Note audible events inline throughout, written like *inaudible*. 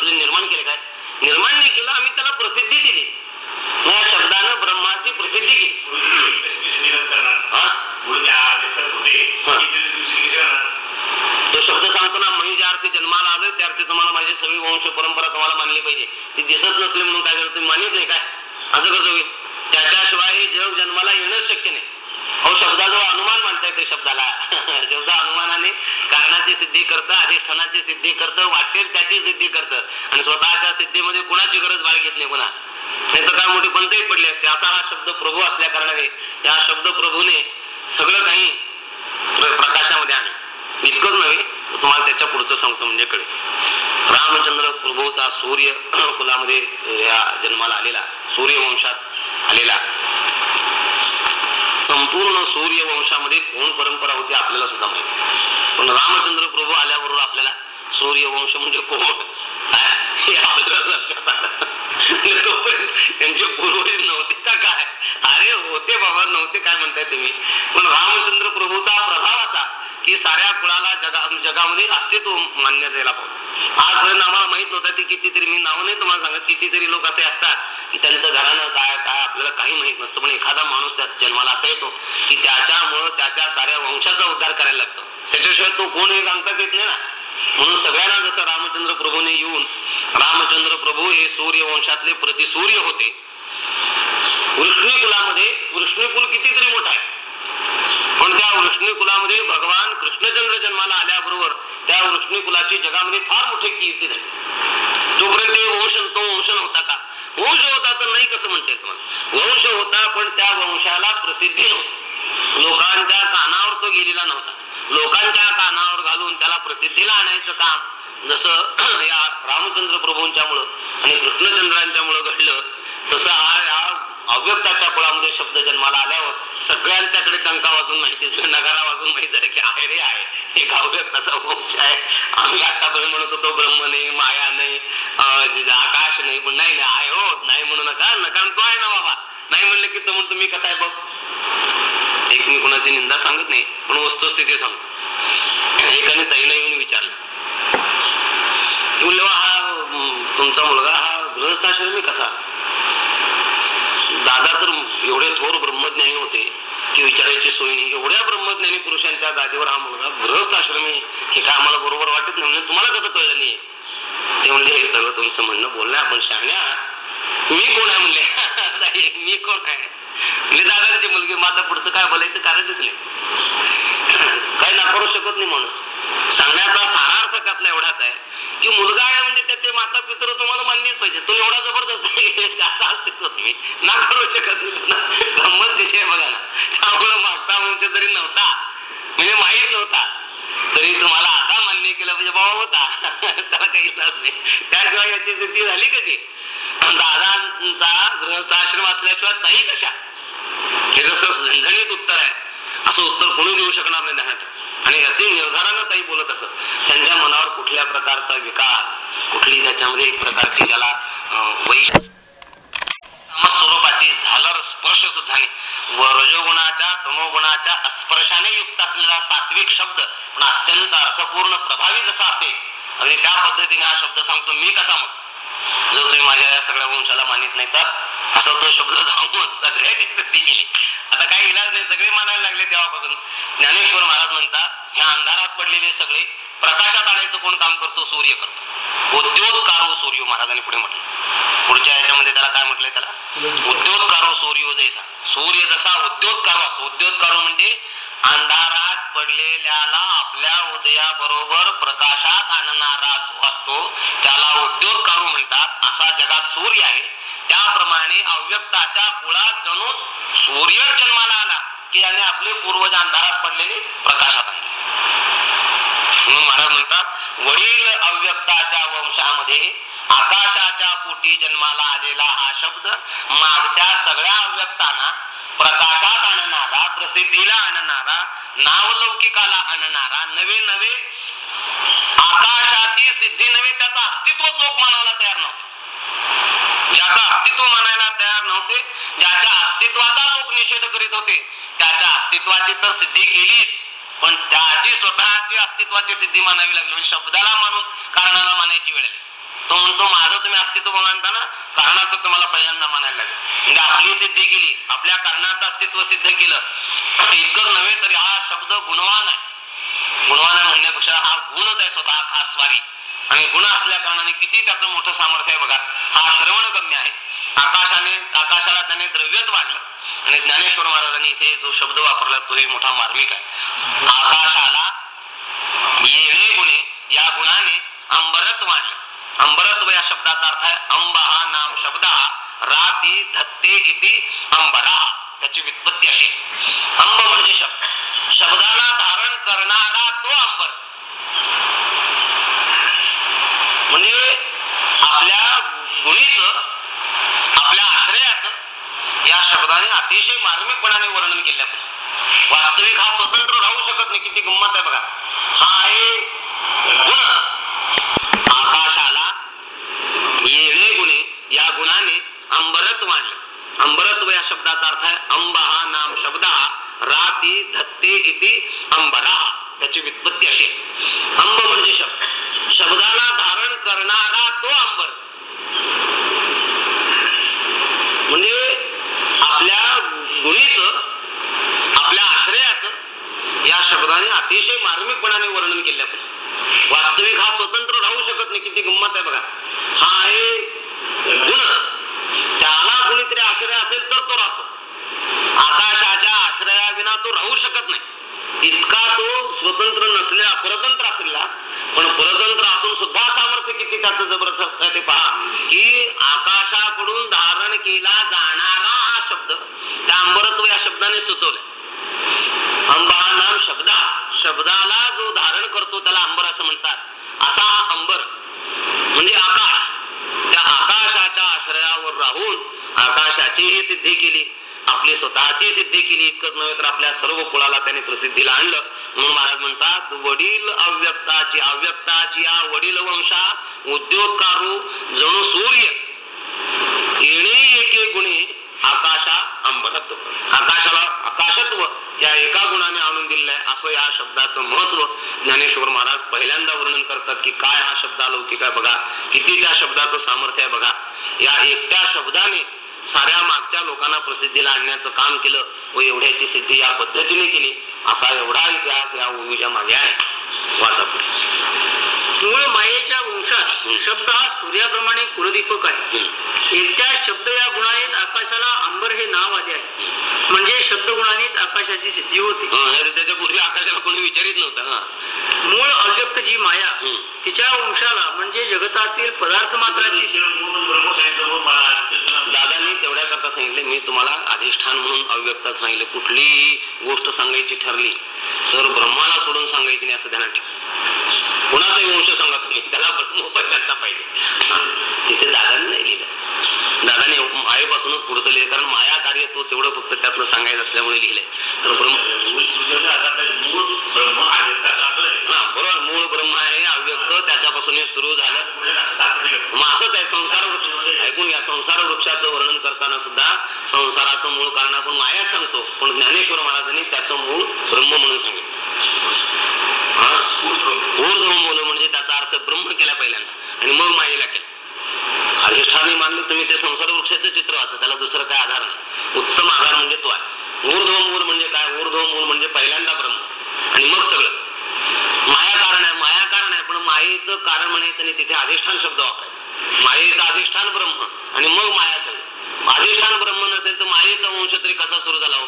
कुठं निर्माण केले काय? निर्माण नाही केलं आम्ही त्याला प्रसिद्धी दिली. या शब्दानं ब्रह्माची प्रसिद्धी केली. तो शब्द सांगतो ना मी ज्या अर्थी जन्माला आलोय त्या अर्थी तुम्हाला माझी सगळी वंश परंपरा तुम्हाला मानली पाहिजे. ती दिसत नसली म्हणून काय झालं तुम्ही मानित नाही काय? असं कसं होईल? त्याच्याशिवाय हे जग जन्माला येणंच शक्य नाही. अहो शब्दाजवळ अनुमान मानताय ते शब्दाला. *laughs* शब्द अनुमानाने कारणाची सिद्धी करतं अधिष्ठानाची सिद्धी करतं वाटेल त्याची सिद्धी करतं. आणि स्वतःच्या सिद्धीमध्ये कुणाची गरज बाळगीत नाही पुन्हा. नाही तर काय मोठी पंचायत पडली असते. असा हा शब्द प्रभू असल्या कारणाने या शब्द प्रभूने सगळं काही प्रकाशामध्ये आणलं. इतकंच नव्हे तुम्हाला त्याच्या पुढचं सांगतो म्हणजे कळे रामचंद्र प्रभूचा सूर्य *clears throat* कुलामध्ये या जन्माला आलेला सूर्यवंशात आलेला. संपूर्ण सूर्यवंशामध्ये कोण परंपरा होती आपल्याला सुद्धा माहिती पण रामचंद्र प्रभू आल्याबरोबर आपल्याला सूर्यवंश म्हणजे कोण? काय? हे आपल्याला लक्षात आलं. त्यांचे पूर्वज नव्हते का काय? अरे होते बाबा नव्हते काय म्हणताय तुम्ही? पण रामचंद्र प्रभूचा प्रभाव असा की साऱ्या कुळाला जगा जगामध्ये अस्तित्व मान्य द्यायला पाहिजे आजपर्यंत आम्हाला माहीत नव्हतं की कितीतरी मी नाव नाही तुम्हाला सांगत कितीतरी लोक असे असतात की त्यांचं घरानं काय काय आपल्याला काही माहीत नसतं. पण एखादा माणूस त्यात जन्माला असा येतो की त्याच्यामुळं त्याच्या साऱ्या वंशाचा उद्धार करायला लागतो. त्याच्याशिवाय तो कोण हे सांगताच येत नाही ना. म्हणून सगळ्यांना जसं रामचंद्र प्रभूने येऊन रामचंद्र प्रभू हे सूर्यवंशातले प्रतिसूर्य होते वृष्णी कुलामध्ये वृष्णी कुल कितीतरी मोठा आहे. पण त्या वृष्णी कुलामध्ये भगवान कृष्णचंद्र जन्माला आल्याबरोबर त्या वृष्णी कुलाची जगामध्ये फार मोठी कीर्ती झाली. तोपर्यंत वंश तो वंश नव्हता का? वंश होता तर नाही कसं म्हणता येईल तुम्हाला? वंश होता पण त्या वंशाला प्रसिद्धी नव्हती. लोकांच्या कानावर तो गेलेला नव्हता. लोकांच्या कानावर घालून त्याला प्रसिद्धीला आणायचं काम जसं या रामचंद्र प्रभूंच्यामुळं आणि कृष्णचंद्रांच्यामुळं घडलं तसं हा या अव्यक्ताच्या कुळामध्ये शब्द जन्माला आल्यावर सगळ्यांच्याकडे टंका वाजून माहिती झालं, नगारा वाजून माहिती झालं की आहे रे आहे. हे अव्यक्ताचा वंश आहे. आम्ही आतापर्यंत म्हणत होतो ब्रह्म नाही माया नाही आकाश नाही पण नाही नाही आहे हो नाही म्हणू नका नका तो आहे ना बाबा. नाही म्हणलं की तो म्हणतो मी कसा आहे बघ. एक मी कुणाची निंदा सांगत नाही पण वस्तुस्थिती सांगतो. एकाने ताईला येऊन विचारलं. म्हणलं हा तुमचा मुलगा हा गृहस्थाश्रमी कसा? दादा तर एवढे थोर ब्रह्मज्ञानी होते की विचारायची सोय नाही. एवढ्या ब्रह्मज्ञानी पुरुषांच्या दादीवर हा मुलगा गृहस्थाश्रमी हे काय आम्हाला बरोबर वाटत नाही. म्हणजे तुम्हाला कसं कळलं नाही? ते म्हणजे हे सगळं तुमचं म्हणणं बोलणं आपण शहाण्या मी कोण आहे? म्हणले. *laughs* मी कोण आहे? म्हणजे दादांची मुलगी. माझा पुढचं काय बोलायचं कारणच नाही. *clears throat* काही नाकारू शकत नाही माणूस. सांगण्याचा सारार्थ त्यातला एवढाच आहे. की मुलगा आहे म्हणजे त्याचे माता पित्र तुम्हाला मानलीच पाहिजे. तो एवढा जबरदस्त आहे की त्याचं अस्तित्व तुम्ही. शकत गंमत विषय बघा ना. त्यामुळे मागता म्हणजे जरी नव्हता म्हणजे माहीत नव्हता तरी तुम्हाला आता मान्य केलं म्हणजे बाबा होता. त्याला काही इलाज नाही. त्याशिवाय याची स्थिती झाली कशी? दादांचा गृहस्थाश्रम असल्याशिवाय ताई कशा? हे जसं झणझणीत उत्तर आहे. असं उत्तर कोणी देऊ शकणार नाही आणि अगदी निर्धारानं ताई बोलत असत. त्यांच्या मनावर कुठल्या प्रकारचा विकार कुठली त्याच्यामध्ये एक प्रकारची त्याला वैश स्वरूपाची झालर स्पर्श सुद्धा नाही. व रजोगुणाच्या तमोगुणाच्या स्पर्शाने युक्त असलेला सात्विक शब्द पण अत्यंत अर्थपूर्ण प्रभावी जसा असेल आणि त्या पद्धतीने हा शब्द सांगतो मी कसा मग जर तुम्ही माझ्या या सगळ्या वंशाला मानित नाही तर असा तो शब्द सांगून सगळ्याची सिद्धी केली. आता काही इलाज नाही सगळे मानायला लागले तेव्हापासून. ज्ञानेश्वर महाराज म्हणतात ह्या अंधारात पडलेले सगळे प्रकाशात आणायचं कोण काम करतो? सूर्य करतो. उद्योगकारो सूर्य महाराजांनी पुढे म्हटलं. पुढच्या याच्यामध्ये त्याला काय म्हटलंय त्याला? उद्योगकारो सूर्य जैसा. सूर्य जसा उद्योगकारो असतो. उद्योगकारो म्हणजे अंधारात पडलेल्याला आपल्या उदयाबरोबर प्रकाशात आणणारा जो असतो त्याला उद्योगकार म्हणतात. असा जगात सूर्य आहे. त्याप्रमाणे अव्यक्ताच्या कुळात जणू सूर्य जन्माला आला की याने आपले पूर्वज अंधारात पडलेले प्रकाशात आणले म्हणून महाराज म्हणतात वडील अव्यक्ताच्या वंशामध्ये आकाशाच्या पोटी जन्माला आलेला हा शब्द मागच्या सगळ्या अव्यक्तांना प्रकाशात आणणारा प्रसिद्धीला आणणारा नावलौकिकाला आणणारा नवे नवे आकाशाची सिद्धी नव्हे त्याचा अस्तित्वच लोक मानायला तयार नव्हते. ज्याचं अस्तित्व मानायला तयार नव्हते ज्याच्या अस्तित्वाचा लोक निषेध करीत होते त्याच्या अस्तित्वाची तर सिद्धी केलीच. पण त्याची स्वतःची अस्तित्वाची सिद्धी मानावी लागली. म्हणजे शब्दाला मानून कारणाला मानायची वेळ आली. तो म्हणतो माझं तुम्ही अस्तित्व मानता ना कारणाचं तुम्हाला पहिल्यांदा मानायला लागेल. म्हणजे आपली सिद्धी केली आपल्या कारणाचं अस्तित्व सिद्ध केलं. इतकंच नव्हे तरी हा शब्द गुणवान आहे. गुणवान आहे म्हणण्यापेक्षा हा गुणच आहे स्वतः खासवारी. स्वारी आणि गुण असल्या कारणाने किती त्याचं मोठं सामर्थ्य आहे बघा. हा श्रवणगम्य आहे. आकाशाने आकाशाला त्याने द्रव्यत वाढलं आणि ज्ञानेश्वर महाराजांनी इथे जो शब्द वापरला तोही मोठा मार्मिक आहे. आकाशाला येणे गुणे या गुणाने अंबरत वाढलं. अंबरत्व या शब्दाचा अर्थ आहे अंब हा नाम शब्द हा राती धत्ते इति अंबरा. त्याची व्युत्पत्ती अशी आहे. अंब म्हणजे शब्द. शब्दाला धारण करणारा तो अंबर. म्हणजे आपल्या गुणीच आपल्या आश्रयाचं या शब्दाने अतिशय मार्मिकपणाने वर्णन केले आपण वास्तविक हा स्वतंत्र राहू शकत नाही किती गंमत आहे बघा. हा आहे गुण. आकाशाला येणे गुणे या गुणाने अंबरत मांडले अंबरत्व या शब्दाचा अर्थ आहे अंब हा नाम शब्द हा राती धत्ते इति अंबरा त्याची व्युत्पत्ती अशी अंब म्हणजे शब्द. शब्दाला धारण करणारा तो अंबर. म्हणजे आपल्या गुणीच आपल्या आश्रयाच या शब्दाने अतिशय मार्मिकपणाने वर्णन केले आपण वास्तविक हा स्वतंत्र राहू शकत नाही किती गंमत आहे बघा. हा आहे गुण. त्याला कुणीतरी आश्रय असेल तर तो राहतो. आकाशाच्या आश्रयाविना तो राहू शकत नाही. इतका तो स्वतंत्र नसल्या परतंत्र असलेला पण परतंत्र असून सुद्धा सामर्थ्य किती त्याचं जबरदस्त आहे ते पहा. की आकाशाकडून धारण केला जाणारा हा शब्द त्या अंबरत्व या शब्दाने सुचवले अंबा हा नाम शब्दा. शब्दाला जो धारण करतो त्याला अंबर असं म्हणतात. असा हा अंबर म्हणजे आकाश. त्या आकाशाच्या आश्रयावर राहून आकाशाचीही सिद्धी केली. आपली स्वतःची सिद्धी केली इतकंच नव्हे तर आपल्या सर्व कुळाला त्याने प्रसिद्धीला आणलं. म्हणून महाराज म्हणतात वडील अव्यक्ताची अव्यक्ताची या वडील वंशा उद्योगकारू जणू सूर्य. येणे एके गुणे आकाशा अंबरत्व. आकाशाला आकाशत्व या एका गुणाने आणून दिलेलं आहे असं या शब्दाचं महत्त्व. ज्ञानेश्वर महाराज पहिल्यांदा वर्णन करतात की काय हा शब्द अलौकिक आहे बघा. किती त्या शब्दाचं सामर्थ्य आहे बघा. या एकट्या शब्दाने साऱ्या मागच्या लोकांना प्रसिद्धीला आणण्याचं काम केलं व एवढ्याची सिद्धी या पद्धतीने केली असा एवढा इतिहास या ओवीच्या मागे आहे. वाचा मूळ मायेच्या शब्द हा सूर्याप्रमाणे कुलदीपक आहे. एकट्या शब्द या गुणानेच आकाशाला अंबर हे नाव आले आहे. म्हणजे शब्द गुणानेच आकाशाची सिद्धी होते. त्याच्या पूर्वी आकाशाला कोणी विचारित नव्हतं. मूळ अव्यक्त जी माया. तिच्या वंशाला म्हणजे जगतातील पदार्थ मात्राची दादांनी तेवढ्या करता सांगितले मी तुम्हाला अधिष्ठान म्हणून अव्यक्तात सांगितले. कुठलीही गोष्ट सांगायची ठरली तर ब्रह्माला सोडून सांगायची नाही असं ध्यानात ठेवा. कुणाचाही वंश सांगा तुम्ही त्याला ब्रह्म पहिल्यांदा पाहिजे. तिथे दादाने नाही लिहिलं दादाने मायेपासूनच पुढचं लिहिलं कारण माया कार्य तो तेवढं फक्त त्यातलं सांगायचं असल्यामुळे लिहिलंय. तर ब्रह्म हा बरोबर. मूळ ब्रह्म आहे अव्यक्त. त्याच्यापासून हे सुरू झालं. मग असंच आहे संसार वृक्ष. ऐकून या संसार वृक्षाचं वर्णन करताना सुद्धा संसाराचं मूळ कारण आपण मायाच सांगतो. पण ज्ञानेश्वर महाराजांनी त्याचं मूळ ब्रह्म म्हणून सांगितलं. ऊर्ध्व मूल म्हणजे त्याचा अर्थ ब्रह्म केला पहिल्यांदा. आणि मग मायेला केला. अधिष्ठाने मानलं तुम्ही ते संसार वृक्षाचं चित्र वाचा त्याला दुसरं काय आधार नाही. उत्तम आधार म्हणजे तो आहे. ऊर्ध्व मूल म्हणजे काय? ऊर्ध्व मूल म्हणजे पहिल्यांदा ब्रह्म. आणि मग सगळं. माया कारण आहे माया कारण आहे पण मायेचं कारण म्हणायचं नाही तिथे अधिष्ठान शब्द वापरायचा. मायेचं अधिष्ठान ब्रह्म आणि मग माया सगळं. अधिष्ठान ब्रह्म नसेल तर मायेचा वंश तरी कसा सुरू झाला हो?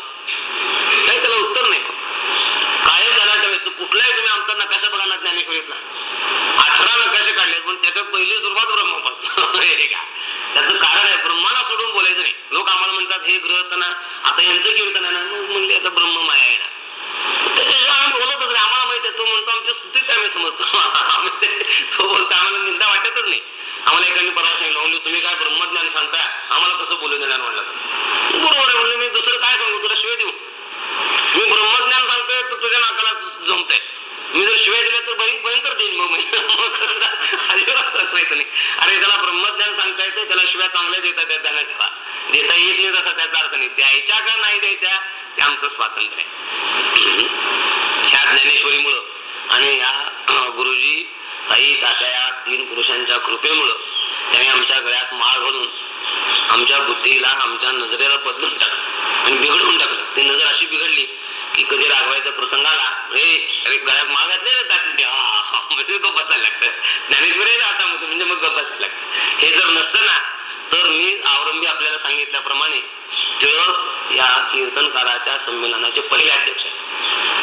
काही त्याला उत्तर नाही. कुठलाही तुम्ही आमचा नकाशा बघा ना ज्ञानेश्वरीतला. अठरा नकाशे काढले पण त्याच्यात पहिली सुरुवात ब्रह्मापासून. *laughs* का? त्याचं कारण आहे ब्रह्माला सोडून बोलायचं नाही. लोक आम्हाला म्हणतात हे ग्रहस्थाना आता यांचं कीर्तन आहे ना मग म्हणजे आता ब्रह्म माया आहे ना त्याच्याशिवाय आम्ही बोलतच नाही. आम्हाला माहिती आहे तो म्हणतो आमच्या स्तुतीच आम्ही समजतो. आम्ही *laughs* तो बोलतो आम्हाला निंदा वाटतच नाही. आम्हाला एकाने परवा सांगितलं म्हणजे तुम्ही काय ब्रह्मज्ञान सांगताय? आम्हाला कसं बोलू देणार? म्हणलं. बरोबर आहे म्हणलं मी दुसरं काय सांगू? तुला शिवाय देऊ? मी ब्रह्मज्ञान सांगतोय तर तुझ्या नाकाला जमतंय. मी जर शिवाय दिल्या तर भयंकर देईन मग अजिबात सांगायचं नाही. अरे त्याला ब्रह्मज्ञान सांगता येतं त्याला शिवाय चांगल्या देतात त्या ध्यानात ठेवा. देता येत नाही तसा त्याचा अर्थ नाही. द्यायच्या का नाही द्यायच्या? ते आमचं स्वातंत्र्य आहे. ह्या ज्ञानेश्वरीमुळं आणि या गुरुजी ताई काका या तीन पुरुषांच्या कृपेमुळं त्यांनी आमच्या गळ्यात माळ घालून आमच्या बुद्धीला आमच्या नजरेला बदलून टाकलं. आणि बिघडवून टाकलं. ती नजर अशी बिघडली की कधी रागवायचा प्रसंग आला. रे अरे गळ्यात माळ घातले ना म्हणजे गप्प बसायला लागतं. ज्ञानेश्वरी हातामध्ये म्हणजे मग गप्प बसायला लागतं. हे जर नसतं ना तर मी आवरंबी आपल्याला सांगितल्याप्रमाणे टिळक या कीर्तनकाराच्या संमेलनाचे पहिले अध्यक्ष आहे.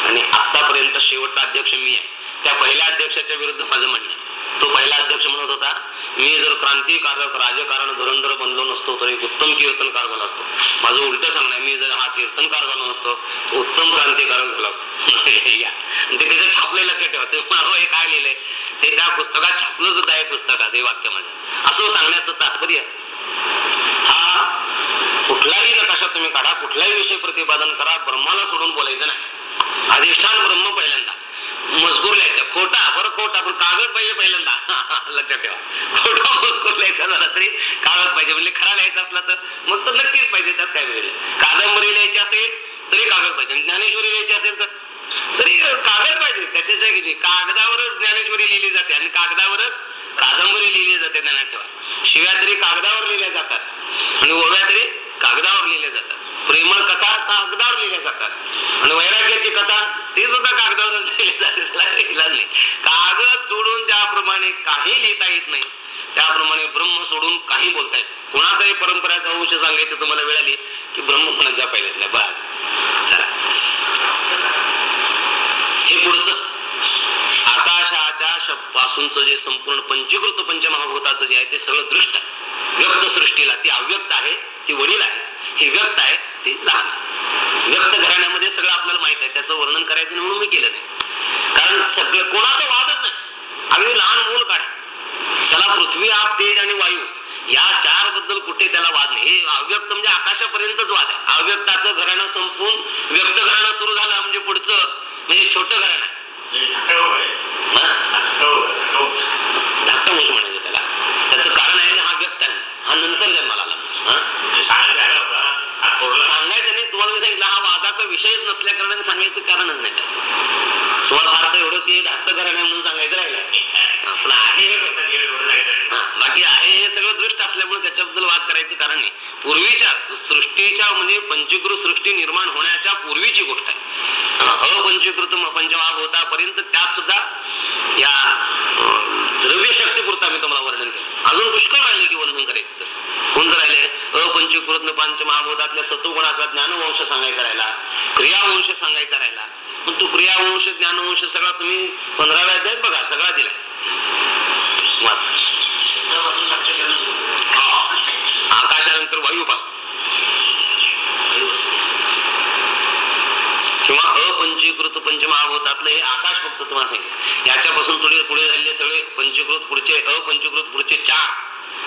आणि आतापर्यंत शेवटचा अध्यक्ष मी आहे. त्या पहिल्या अध्यक्षाच्या विरुद्ध माझं म्हणणं तो पहिला अध्यक्ष म्हणत होता मी जर क्रांतिकारक राजकारण धुरंधर बनलो नसतो तर एक उत्तम कीर्तनकार झाला असतो. माझं उलट सांगणं मी जर हा कीर्तनकार झालो नसतो उत्तम क्रांतिकारक झाला असतो. *laughs* या. ते त्याचं लक्षात ठेवा. ते हे काय लिहिलंय? ते त्या पुस्तकात छापलं सुद्धा आहे पुस्तकात हे वाक्य माझं. असं सांगण्याचं तात्पर्य हा कुठलाही नकाशा तुम्ही काढा कुठलाही विषय प्रतिपादन करा ब्रह्माला सोडून बोलायचं नाही. अधिष्ठान ब्रह्म पहिल्यांदा. मजकूर लिहायचा. खोटा बरं खोटा पण कागद पाहिजे पहिल्यांदा. *laughs* लक्षात ठेवा. खोटा मजकूर लिहायचा झाला तरी कागद पाहिजे. म्हणजे खरा लिहायचा असला तर मग तर नक्कीच पाहिजे त्यात काय वेळ कादंबरी लिहायची असेल तरी कागद पाहिजे. ज्ञानेश्वरी लिहायची असेल तर तरी कागद पाहिजे. त्याच्याशिवाय किती कागदावरच ज्ञानेश्वरी लिहिली जाते आणि कागदावरच कादंबरी लिहिली जाते ज्ञानात ठेवा. शिव्या तरी कागदावर लिहिल्या जातात. आणि ओव्या तरी कागदावर लिहिल्या जातात. प्रेमळ कथा कागदावर लिहिल्या जातात. आणि वैराग्याची कथा ती सुद्धा कागदावरच जाते *laughs* कागद सोडून ज्याप्रमाणे काही लिहिता येत नाही त्याप्रमाणे ब्रह्म सोडून काही बोलता येत कोणाचाही परंपराचा अंश सांगायचं तुम्हाला वेळ आली की ब्रह्म म्हणत जा पहिल्यांदा बस. चला. हे पुढचं. आकाशाच्या शब- पासूनचं जे संपूर्ण पंचीकृत पंचमहाभूताचं जे आहे ते सगळं दृष्ट आहे. व्यक्त सृष्टीला ती अव्यक्त आहे ती वडील आहे. ही व्यक्त आहे ती लहान व्यक्त घराण्यामध्ये सगळं आपल्याला माहीत आहे त्याचं वर्णन करायचं नाही म्हणून मी केलं नाही. कारण सगळं कोणाचा वादच नाही. अगदी लहान मूल काढा. त्याला पृथ्वी आप तेज आणि वायू या चारबद्दल कुठे त्याला वाद नाही. हे अव्यक्त म्हणजे आकाशापर्यंतच वाद आहे. अव्यक्ताचं घराणं संपून व्यक्त घराणं सुरू झालं म्हणजे पुढचं म्हणजे छोटं घराणं आहे. धाकटा वंश म्हणायचं त्याला. त्याचं कारण आहे हा व्यक्त आहे. हा नंतर जन्माला आला? सांगायचं नाही तुम्हाला मी सांगितलं हा वादाचा विषयच नसल्या कारणाने सांगायचं कारणच नाही. त्याला. तुम्हाला फार तर एवढंच की हे धाकटं घराणं आहे म्हणून सांगायचं राहिलं. आपलं आहे बाकी आहे हे सगळं दृष्ट असल्यामुळे त्याच्याबद्दल वाद करायचं कारण नाही. पूर्वीच्या सृष्टीच्या म्हणजे पंचीकृत सृष्टी निर्माण होण्याच्या पूर्वीची गोष्ट आहे. अपंचीकृत पंचमहाभूतापर्यंत त्यात सुद्धा या द्रव्य शक्तीपुरता मी तुम्हाला वर्णन केलं. अजून पुष्कळ राहिले की वर्णन करायचं तसं. कोणतं राहिले? अपंचीकृत पंचमहाभूतातल्या सत्वगुणाचा ज्ञानवंश सांगायचा राहिला क्रियावंश सांगायचा राहिला पण तो क्रियावंश ज्ञानवंश सगळा तुम्ही पंधराव्या अध्यायात बघा सगळा दिलाय. वाचा. हा. आकाशानंतर वायूपासून किंवा अपंचीकृत पंचमहाभूतातलं हे आकाश फक्त तुम्हाला सांगितलं. याच्यापासून थोडे पुढे झालेले सगळे पंचीकृत पुढचे अपंचीकृत पुढचे चार.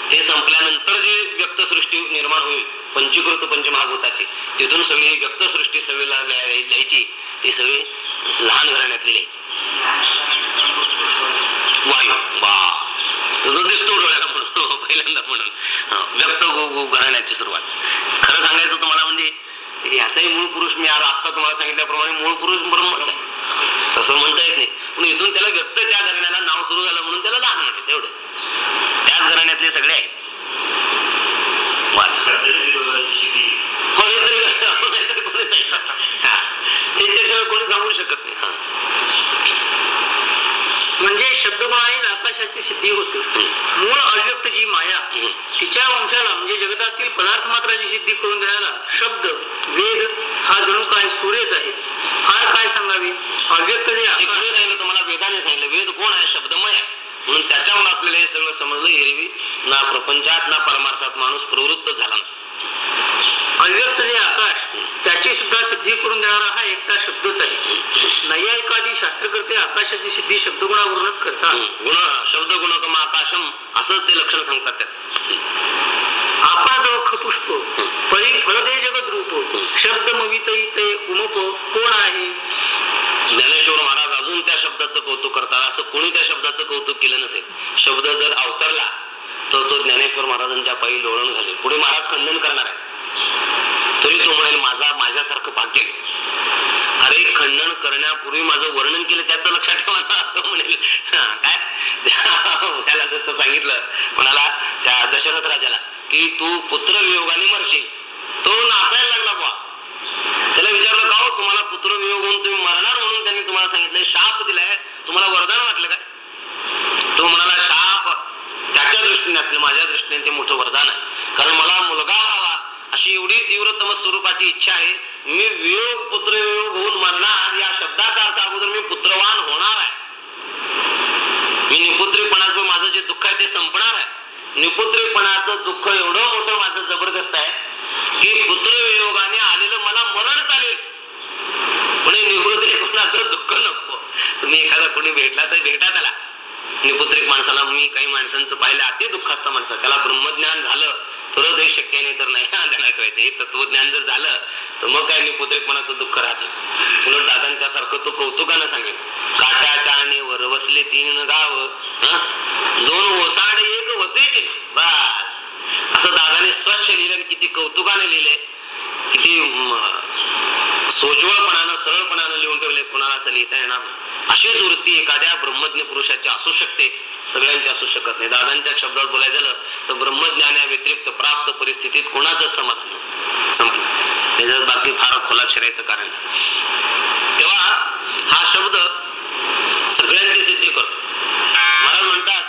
हे संपल्यानंतर जे व्यक्तसृष्टी निर्माण होईल पंचीकृत पंचमहाभूताची तिथून सगळी ही व्यक्तसृष्टी सगळी लिहायची ती सगळी लहान घराण्यातली लिहायची. वायू वा. तो दिसतो डोळ्याला म्हणून पहिल्यांदा म्हणून. व्यक्त घराण्याची सुरुवात. खरं सांगायचं तुम्हाला म्हणजे याचाही मूळ पुरुष मी आता तुम्हाला सांगितल्याप्रमाणे मूळ पुरुष ब्रह्मच आहे. तसं म्हणता येत नाही. पण इथून त्याला व्यक्त त्या घराण्याला नाव सुरू झालं म्हणून त्याला लहान म्हणायचं एवढंच. त्याच घराण्यातले सगळे आहेत. वाच. हो, *laughs* कोणी सांगू शकत नाही. म्हणजे म्हणजे शब्दगुणाने आकाशाची सिद्धी होते. मूळ अव्यक्त जी माया. तिच्या वंशाला म्हणजे जगतातील पदार्थ मात्राची सिद्धी करून देणारा शब्द वेद हा जणू काय सूर्यच आहे? फार काय सांगावे? अव्यक्त जे सांगितलं तुम्हाला वेदाने सांगितलं. वेद कोण आहे? शब्दमय आहे. म्हणून त्याच्यामुळे आपल्याला हे सगळं समजलं एरवी ना प्रपंचात ना परमार्थात माणूस प्रवृत्त झाला नसतो. अव्यक्त जे आकाश त्याची सुद्धा सिद्धी करून देणारा हा एकटा शब्दच आहे. नैयायिकादी शास्त्रकर्ते आकाशाची सिद्धी शब्दगुणावरूनच करतात. गुण शब्द गुणकम आकाशम असंच ते लक्षण सांगतात त्याच. आपादोख पुष्प परी फळदे जगद रूप शब्द मवित इते उमप कोण आहे? ज्ञानेश्वर महाराज अजून त्या शब्दाचं कौतुक करतात. असं कोणी त्या शब्दाचं कौतुक केलं नसेल. शब्द जर अवतरला तर तो ज्ञानेश्वर महाराजांच्या पायी लोळण घालेल. पुढे महाराज खंडन करणार आहे तरी तो म्हणेल माझा माझ्यासारखं भाग्य अरे खंडन करण्यापूर्वी माझं वर्णन केलं त्याचं लक्षात ठेवा ना. म्हणेल काय? त्याला जसं सांगितलं म्हणाला त्या दशरथ राजाला की तू पुत्र वियोगाने मरशील. तो नाचायला लागला बा त्याला विचारलं का हो, तुम्हाला पुत्र वियोग होऊन तुम्ही मरणार म्हणून त्यांनी तुम्हाला सांगितलं? शाप दिलाय. तुम्हाला वरदान वाटलं काय? तो म्हणाला शाप त्याच्या दृष्टीने असले माझ्या दृष्टीने ते मोठं वरदान आहे. कारण मला मुलगा व्हावा अशी एवढी तीव्रतम स्वरूपाची इच्छा आहे. मी वियोग पुत्र वियोग होऊन मरणार या शब्दाचा अर्थ अगोदर मी पुत्रवान होणार आहे. मी निपुत्रीपणाचं माझं जे दुःख आहे ते संपणार आहे. निपुत्रीपणाचं दुःख एवढं मोठं माझं जबरदस्त आहे की पुत्रवियोगाने आलेलं मला मरण चालेल. पण हे निपुत्रीपणाचं दुःख नको. तुम्ही एखादा कोणी भेटला तर भेटा त्याला. निपुत्रिक माणसाला मी काही माणसांचं पाहिलं अति दुःख असतं माणसं. त्याला ब्रह्मज्ञान झालं. तरच हे शक्य नाही तर नाही. *laughs* हा व्हायचं. हे तत्वज्ञान जर झालं तर मग काय मी पुत्रेपणाचं दुःख राहतं. उलट दादांच्या सारखं तो कौतुकानं सांगेल काट्याच्या आणि वर वसले तीन गाव दोन ओसाड एक वसेची. बस. असं दादाने स्वच्छ लिहिलं किती कौतुकाने लिहिले किती सोज्वळपणानं सरळपणानं लिहून ठेवले कुणाला असं लिहिता येणार अशीच वृत्ती एखाद्या ब्रह्मज्ञ पुरुषाची असू शकते. सगळ्यांची असू शकत नाही. दादांच्या शब्दात बोलायचं झालं तर ब्रह्मज्ञाना व्यतिरिक्त प्राप्त परिस्थितीत कोणाचंच समाधान नसतं. संपलं. त्याच्यात बाकी फार खोलात शिरायचं कारण तेव्हा हा शब्द सगळ्यांची सिद्धी करतो. महाराज म्हणतात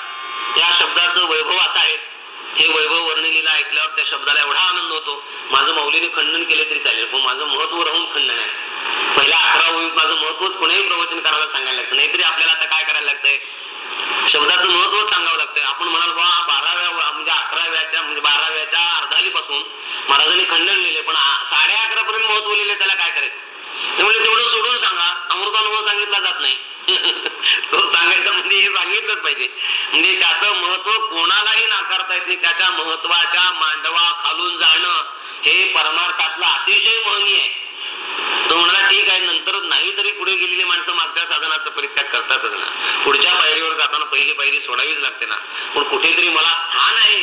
या शब्दाचं वैभव असं आहे हे वैभव वर्णिलेलं ऐकल्यावर त्या शब्दाला एवढा आनंद होतो. माझं मौलीने खंडन केले तरी चालेल पण माझं महत्त्व राहून खंडन आहे. पहिल्या अकरा ओळीत माझं महत्वच कोणीही प्रवचन करायला सांगायला लागतं नाहीतरी आपल्याला आता काय करायला लागतंय? शब्दाचं महत्त्व सांगावं लागतंय. आपण म्हणाल बा बाराव्या म्हणजे अकराव्याच्या म्हणजे बाराव्याच्या अर्धालीपासून महाराजांनी खंडन लिहिले पण साडे अकरा पर्यंत महत्त्व लिहिले त्याला काय करायचं? त्यामुळे तेवढं सोडून सांगा. अमृतानुभव सांगितला जात नाही. तो सांगायचं म्हणजे हे सांगितलंच पाहिजे. म्हणजे त्याचं महत्त्व कोणालाही नाकारता येत नाही. त्याच्या महत्त्वाच्या मांडवा खालून जाणं हे परमार्थातलं अतिशय महनीय आहे. तो म्हणाला ठीक आहे नंतर नाही तरी पुढे गेलेली माणसं मागच्या साधनाचा परित्याग करतातच ना. पुढच्या पायरीवर जाताना पहिली पायरी सोडावीच लागते ना. पण कुठेतरी मला स्थान आहे.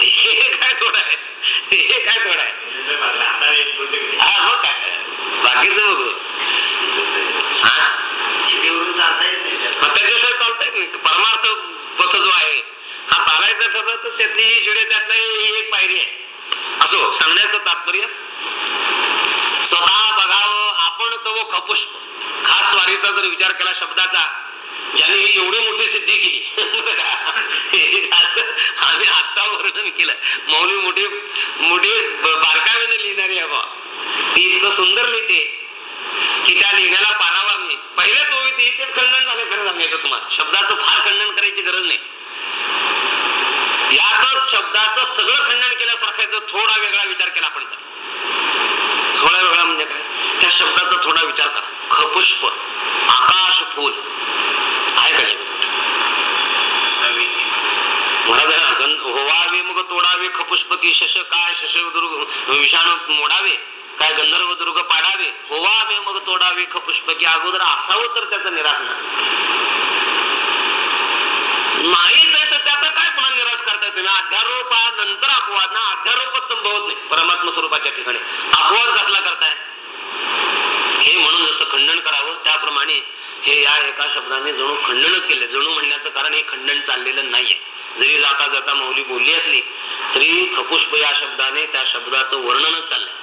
हे काय थोडं आहे? हे काय थोडं आहे? हा मग काय? बाकीचं बघू. हा? मग त्याच्याशिवाय चालता परमार्थ पथ जो आहे हा चालायचा ठरला तर त्यातली ही जुडे त्यातला ही एक पायरी आहे. असो सांगण्याचं तात्पर्य? स्वतः बघावं आपण तो खपुष्प. खास स्वारीचा जर विचार केला शब्दाचा ज्याने ही एवढी मोठी सिद्धी केली. आम्ही आत्ता वर्णन केलं. मौली मोठी मोठी बारकाव्याने लिहिणारी आहे बा ती इतकं सुंदर लिहिते की त्या लिहिण्याला पारावर पहिल्या पहिल्याच इथेच खंडन झालं. खरं सांगायचं तुम्हाला. शब्दाचं फार खंडन करायची गरज नाही. यातच शब्दाचं सगळं खंडन केल्यासारखायचं थोडा वेगळा विचार केला आपण तर. थोडा वेगळा म्हणजे काय? त्या शब्दाचा थोडा विचार करा. खपुष्प आकाश फूल. आहे का महाराजांना गंध होवावे मग तोडावे खपुष्प की शश काय शश विषाणू मोडावे? काय गंधर्व दुर्ग पाडावे होवावे मग तोडावे खपुष्प की अगोदर असावं तर त्याचा निराश नाहीच आहे तर त्याचा काय पुन्हा निराश करताय तुम्ही? अध्यारोपानंतर अपवाद ना? अध्यारोपच संभवत नाही. परमात्मा स्वरूपाच्या ठिकाणी. अपवाद कसला करताय? हे म्हणून जसं खंडन करावं त्याप्रमाणे हे या एका शब्दाने जणू खंडनच केले जणू म्हणण्याचं कारण हे खंडन चाललेलं नाहीये. जरी जाता जाता मौली बोलली असली तरी खपुष्प या शब्दाने त्या शब्दाचं वर्णनच चाललंय.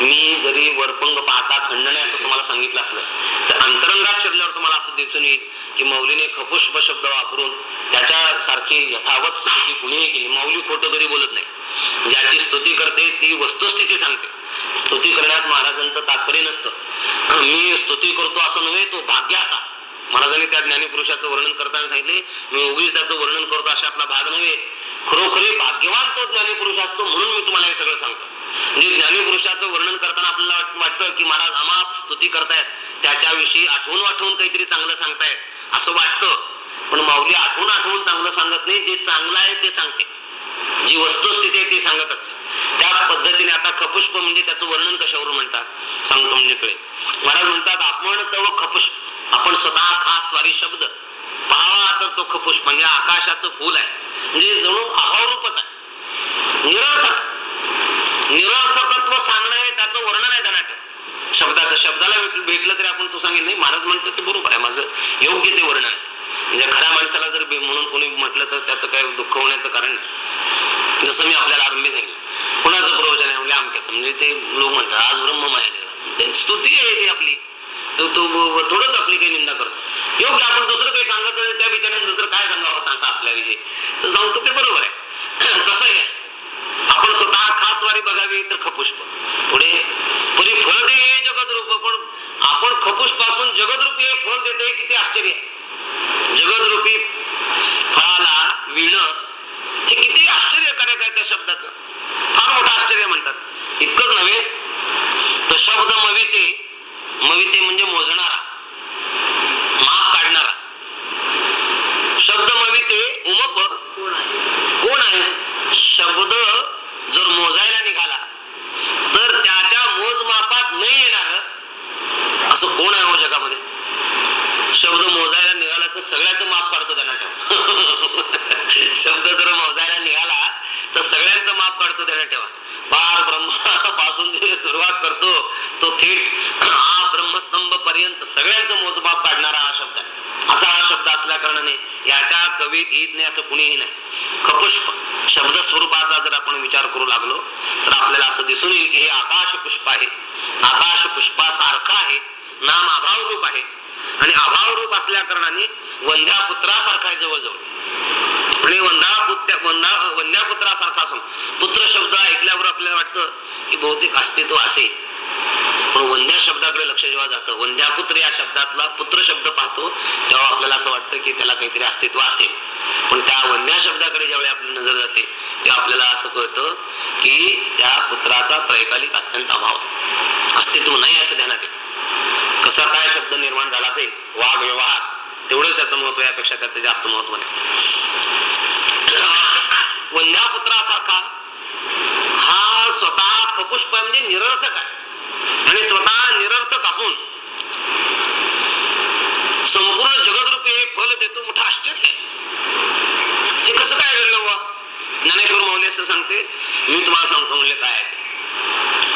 मी जरी वरपंग पाहता खंडने असं तुम्हाला सांगितलं असलं तर अंतरंगात शिरल्यावर तुम्हाला असं दिसून येईल की मौलीने खपुष्प शब्द वापरून त्याच्या सारखी यथावत स्तुती कुणीही केली. मौली खोटं कधी बोलत नाही. ज्याची स्तुती करते ती वस्तुस्थिती सांगते. स्तुती करण्यात महाराजांचं तात्पर्य नसतं. मी स्तुती करतो असं नव्हे तो भाग्याचा. महाराजांनी त्या ज्ञानीपुरुषाचं वर्णन करताना सांगितले मी उगीच त्याचं वर्णन करतो अशातला भाग नव्हे. खरोखरी भाग्यवान तो ज्ञानीपुरुष असतो म्हणून मी तुम्हाला हे सगळं सांगतो. म्हणजे ज्ञानीपुरुषाचं वर्णन करताना आपल्याला वाटतं की महाराज आम्हाला स्तुती करतायत त्याच्याविषयी आठवून आठवून काहीतरी चांगलं सांगतायत असं वाटतं. पण माऊली आठवून आठवून चांगलं सांगत नाही जे चांगलं आहे ते सांगते. जी वस्तुस्थिती आहे ती सांगत असते. त्या पद्धतीने आता खपुष्प म्हणजे त्याचं वर्णन कशावर म्हणतात? सांगतो म्हणजे महाराज म्हणतात आपण तव खपुष्प. आपण स्वतः खास स्वारी शब्द. पाहावा तर तो खपुष म्हणजे आकाशाचं फुल आहे. म्हणजे जणू अभावरूपच आहे. निरर्थक. निरर्थकत्व सांगणं हे त्याचं वर्णन आहे धनाट्य. शब्दाचं शब्दाला भेट- भेटलं तरी आपण तो सांगेल नाही महाराज म्हणतो ते बरोबर आहे माझं योग्य ते वर्णन आहे. म्हणजे खऱ्या माणसाला जर म्हणून कोणी म्हटलं तर त्याचं काही दुःख होण्याचं कारण नाही. जसं मी आपल्याला आरंभी सांगितलं. कुणाचं प्रवचन आहे म्हणजे आमक्याचं म्हणजे ते लोक म्हणतात आज ब्रह्म माया ते स्तुती आहे ती आपली. तर तो थोडंच आपली काही निंदा करतो. योग्य आपण दुसरं काही सांगत नाही, त्या बिचाऱ्याने दुसरं काय सांगावं सांगता आपल्याविषयी? तर सांगतो ते बरोबर आहे. *clears throat* कसं आहे आपण स्वतः खास वारी बघावी तर खपुष्प. पुढे पुढे फळ दे हे जगदरूप पण आपण खपुषपासून जगदरूपी हे फळ देते किती आश्चर्य आहे. जगदरूपी फळाला विण हे किती आश्चर्यकारक आहे त्या शब्दाचं. फार मोठं आश्चर्य म्हणतात. इतकंच नव्हे तर शब्द मविते मविते म्हणजे मोजणारा. काढणारा शब्द मविते उमप. कोण आहे? शब्द जर मोजायला निघाला तर त्याच्या मोजमापात नाही येणार. असं कोण आहे हो जगामध्ये? शब्द मोजायला निघाला तर सगळ्याच माप काढतो त्यांना ठेवा *laughs* शब्द जर मोजायला निघाला तर सगळ्यांचं माप काढतो त्यांना ठेवा. पार ब्रह्मापासून जे सुरुवात करतो तो थेट हा ब्रह्मस्तंभ पर्यंत सगळ्यांचं मोजमाप काढणारा हा याच्या कवीत येत नाही असं कुणीही नाही. खपुष्प शब्द स्वरूपाचा जर आपण विचार करू लागलो तर आपल्याला असं दिसून येईल की हे आकाश पुष्प आहे. आकाश पुष्पासारखं आहे नाम अभाव रूप आहे. आणि अभाव रूप असल्या कारणाने वंध्या पुत्रासारखा आहे जवळजवळ. आणि वंधा पुत्या वंधा वंध्या पुत्रासारखा असून पुत्र शब्द ऐकल्यावर आपल्याला वाटतं की बहुतेक अस्तित्व असे पण वंध्या शब्दाकडे लक्ष जेव्हा जातं वंध्या पुत्र या शब्दातला पुत्र शब्द पाहतो तेव्हा आपल्याला असं वाटतं की त्याला काहीतरी अस्तित्व असेल. पण त्या वंध्या शब्दाकडे ज्यावेळी आपली नजर जाते तेव्हा आपल्याला असं कळतं की त्या पुत्राचा त्रैकालिक अत्यंत अभाव अस्तित्व नाही असं ध्यानात येतं. कसा काय शब्द निर्माण झाला असेल वाघ व्यवहार तेवढं त्याचं महत्त्व यापेक्षा त्याचं जास्त महत्त्व नाही. वंध्यापुत्रासारखा हा स्वतः खपुष्प म्हणजे निरर्थक आहे. आणि स्वतः निरर्थक असून संपूर्ण जगदरूपी हे फल देतो मोठं आश्चर्य हे कसं काय घडलं बुवा? ज्ञानेश्वर माऊली असं सांगते मी तुम्हाला सांगतो म्हणजे काय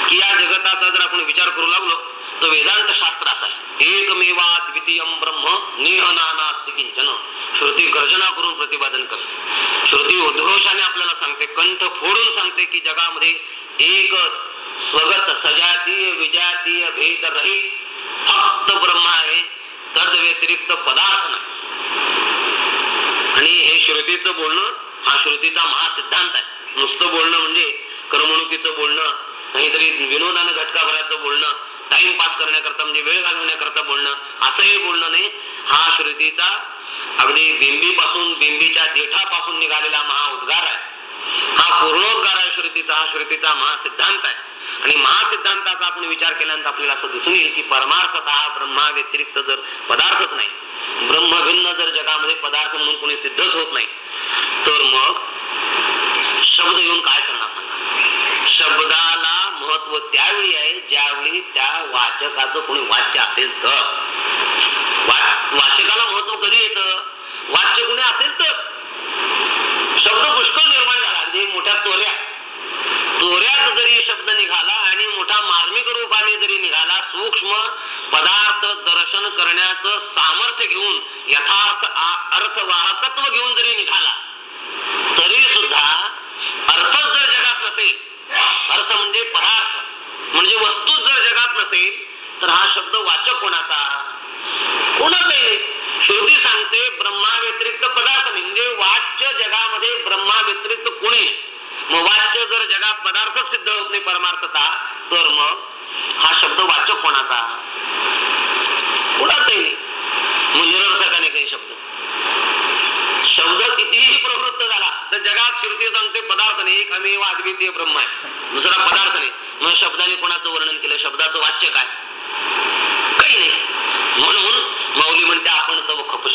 की या जगताचा जर आपण विचार करू लागलो तर वेदांत शास्त्र असा एकमेवा द्वितीयम ब्रह्म नेह नाना अस्ति किंचन श्रुती गर्जना करून प्रतिपादन करते श्रुती उद्घोषाने आपल्याला सांगते कंठ फोडून सांगते की जगामध्ये एकच स्वगत सजातीय विजातीय भेद रहित फक्त ब्रह्म आहे तद व्यतिरिक्त पदार्थ नाही. आणि हे श्रुतीचं बोलणं हा श्रुतीचा महासिद्धांत आहे. नुसतं बोलणं म्हणजे करमणुकीचं बोलणं काहीतरी विनोदानं घटका भरायचं बोलणं टाइम पास करण्याकरता म्हणजे वेळ घालवण्याकरता बोलणं असंही बोलणं नाही. हा श्रुतीचा अगदी बिंबीपासून बिंबीच्या देठापासून निघालेला महाउद्गार आहे. हा पूर्णोद्गार आहे श्रुतीचा हा श्रुतीचा महासिद्धांत आहे. आणि महासिद्धांताचा आपण विचार केल्यानंतर आपल्याला असं दिसून येईल की परमार्थतः ब्रह्मा व्यतिरिक्त जर पदार्थच नाही ब्रह्मभिन्न जर जगामध्ये पदार्थ म्हणून कोणी सिद्धच होत नाही तर मग शब्द येऊन काय करणार सांगा? शब्दाला महत्त्व त्यावेळी आहे ज्यावेळी त्या वाचकाचं कोणी वाच्य असेल तर. वा- वाचकाला महत्त्व कधी येतं? वाच्य कुणी असेल तर. शब्द पुष्कळ निर्माण झाला अगदी मोठ्या तोऱ्या. चोऱ्यात जरी शब्द निघाला आणि मोठा मार्मिक रूपाने जरी निघाला सूक्ष्म पदार्थ दर्शन करण्याचं सामर्थ्य घेऊन यथार्थ अर्थवाहकत्व घेऊन जरी निघाला तरी सुद्धा अर्थच जर जगात नसेल अर्थ म्हणजे पदार्थ म्हणजे वस्तूच जर जगात नसेल तर हा शब्द वाचक कोणाचा? कोणाचाही नाही. शेवटी सांगते ब्रह्मा व्यतिरिक्त पदार्थ म्हणजे वाच्य जगामध्ये ब्रह्मा व्यतिरिक्त कोणी? नाही. मग वाच्य जर जगात पदार्थच सिद्ध होत नाही परमार्थता तर मग हा शब्द वाचक कोणाचा? कोणाचाही नाही. मग निरर्थकाने काही शब्द. शब्द कितीही प्रवृत्त झाला तर जगात श्रुती सांगते पदार्थ नाही. एक अमेव अद्वितीय ब्रह्म आहे. दुसरा पदार्थ नाही. मग शब्दाने कोणाचं वर्णन केलं? शब्दाचं वाच्य काय? काही नाही. म्हणून माऊली म्हणते आपण तर खपुष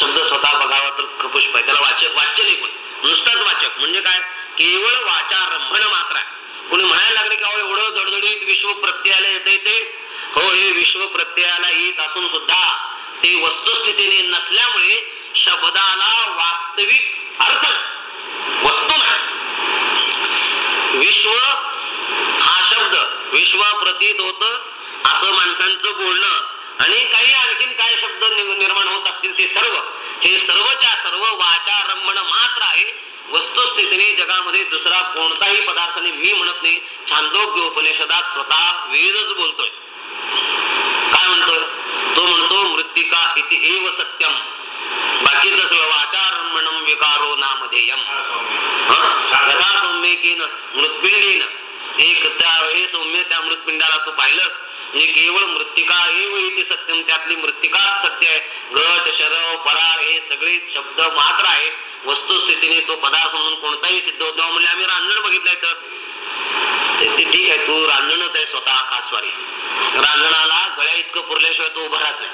शब्द स्वतः बघावा तर खपुष्प आहे. त्याला वाचक वाच्य नाही कोणी. नुसताच वाचक. म्हणजे काय? केवळ वाचा रंभण मात्र आहे. कुणी म्हणायला लागले की अहो एवढं दडदडीत विश्व प्रत्ययाला येते ते? हो हे विश्व प्रत्ययाला येत असून सुद्धा ते वस्तुस्थितीने नसल्यामुळे शब्दाला वास्तविक अर्थ वस्तू नाही. विश्व हा शब्द विश्वा प्रतीत होत असं माणसांचं बोलणं आणि काही आणखीन काय शब्द निर्माण होत असतील ते सर्व हे सर्वच्या सर्व वाचारंभण मात्र आहे. वस्तुस्थितीने जगामध्ये दुसरा कोणताही पदार्थ मी म्हणत नाही छांदोग्य उपनिषदात स्वतः वेदच बोलतोय. काय म्हणतोय? तो म्हणतो मृत्तिका इति एव सत्यम. बाकीच सर्व वाचा विकारो नामधेयम. यथा सौम्यकीन मृत्पिंडीन. एक त्या हे सौम्य त्या मृतपिंडाला तू पाहिलंस. म्हणजे केवळ मृत्तिका एव इति सत्यम त्यातली मृत्तिकाच सत्य आहे. घट शरव परार हे सगळे शब्द मात्र आहे. वस्तुस्थितीने तो पदार्थ म्हणून कोणताही सिद्ध होतो तेव्हा म्हणजे आम्ही रांजण बघितलंय तर. ते- ठीक आहे तू रांजणच आहे स्वतः आकाशवारी रांजणाला गळ्या इतकं पुरल्याशिवाय तो उभा राहत नाही.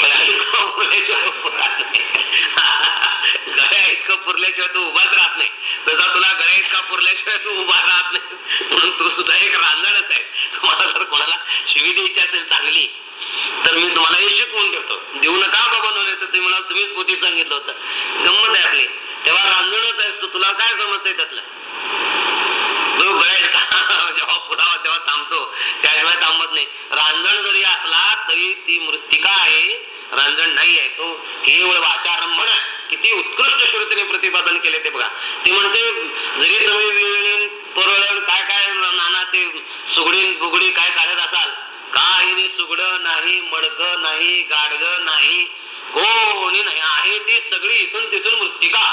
गळ्या इतकं पुरल्याशिवाय गळ्या इतकं पुरल्याशिवाय तू उभाच राहत नाही. तसा तुला गळ्या इतका पुरल्याशिवाय तू उभा राहत नाही. म्हणून तू सुद्धा एक रांजणच आहे. तुम्हाला जर कोणाला शिवी द्यायची असेल चांगली तर मी तुम्हाला हे शिकवून देतो. देऊ नका बाबा नव्हे तर ते मला तुम्हीच पोती सांगितलं होतं. गंमत आहे आपली. तेव्हा रांजणच आहेस तू तुला काय समजतंय त्यातलं? तो गळेल जेव्हा पुरावा तेव्हा थांबतो. त्याशिवाय थांबत नाही. रांजण जरी असला तरी ती मृत्तिका आहे. रांजण नाही आहे. तो केवळ वाचारंभण आहे. किती उत्कृष्ट श्रुतीने प्रतिपादन केले ते बघा. ते म्हणते जरी तुम्ही विळीण परळण काय काय नाना ते सुगडीन बुगडी काय काढत असाल काही सुगड नाही मडक नाही गाडग नाही कोणी नाही. आहे ती सगळी इथून तिथून मृत्तिका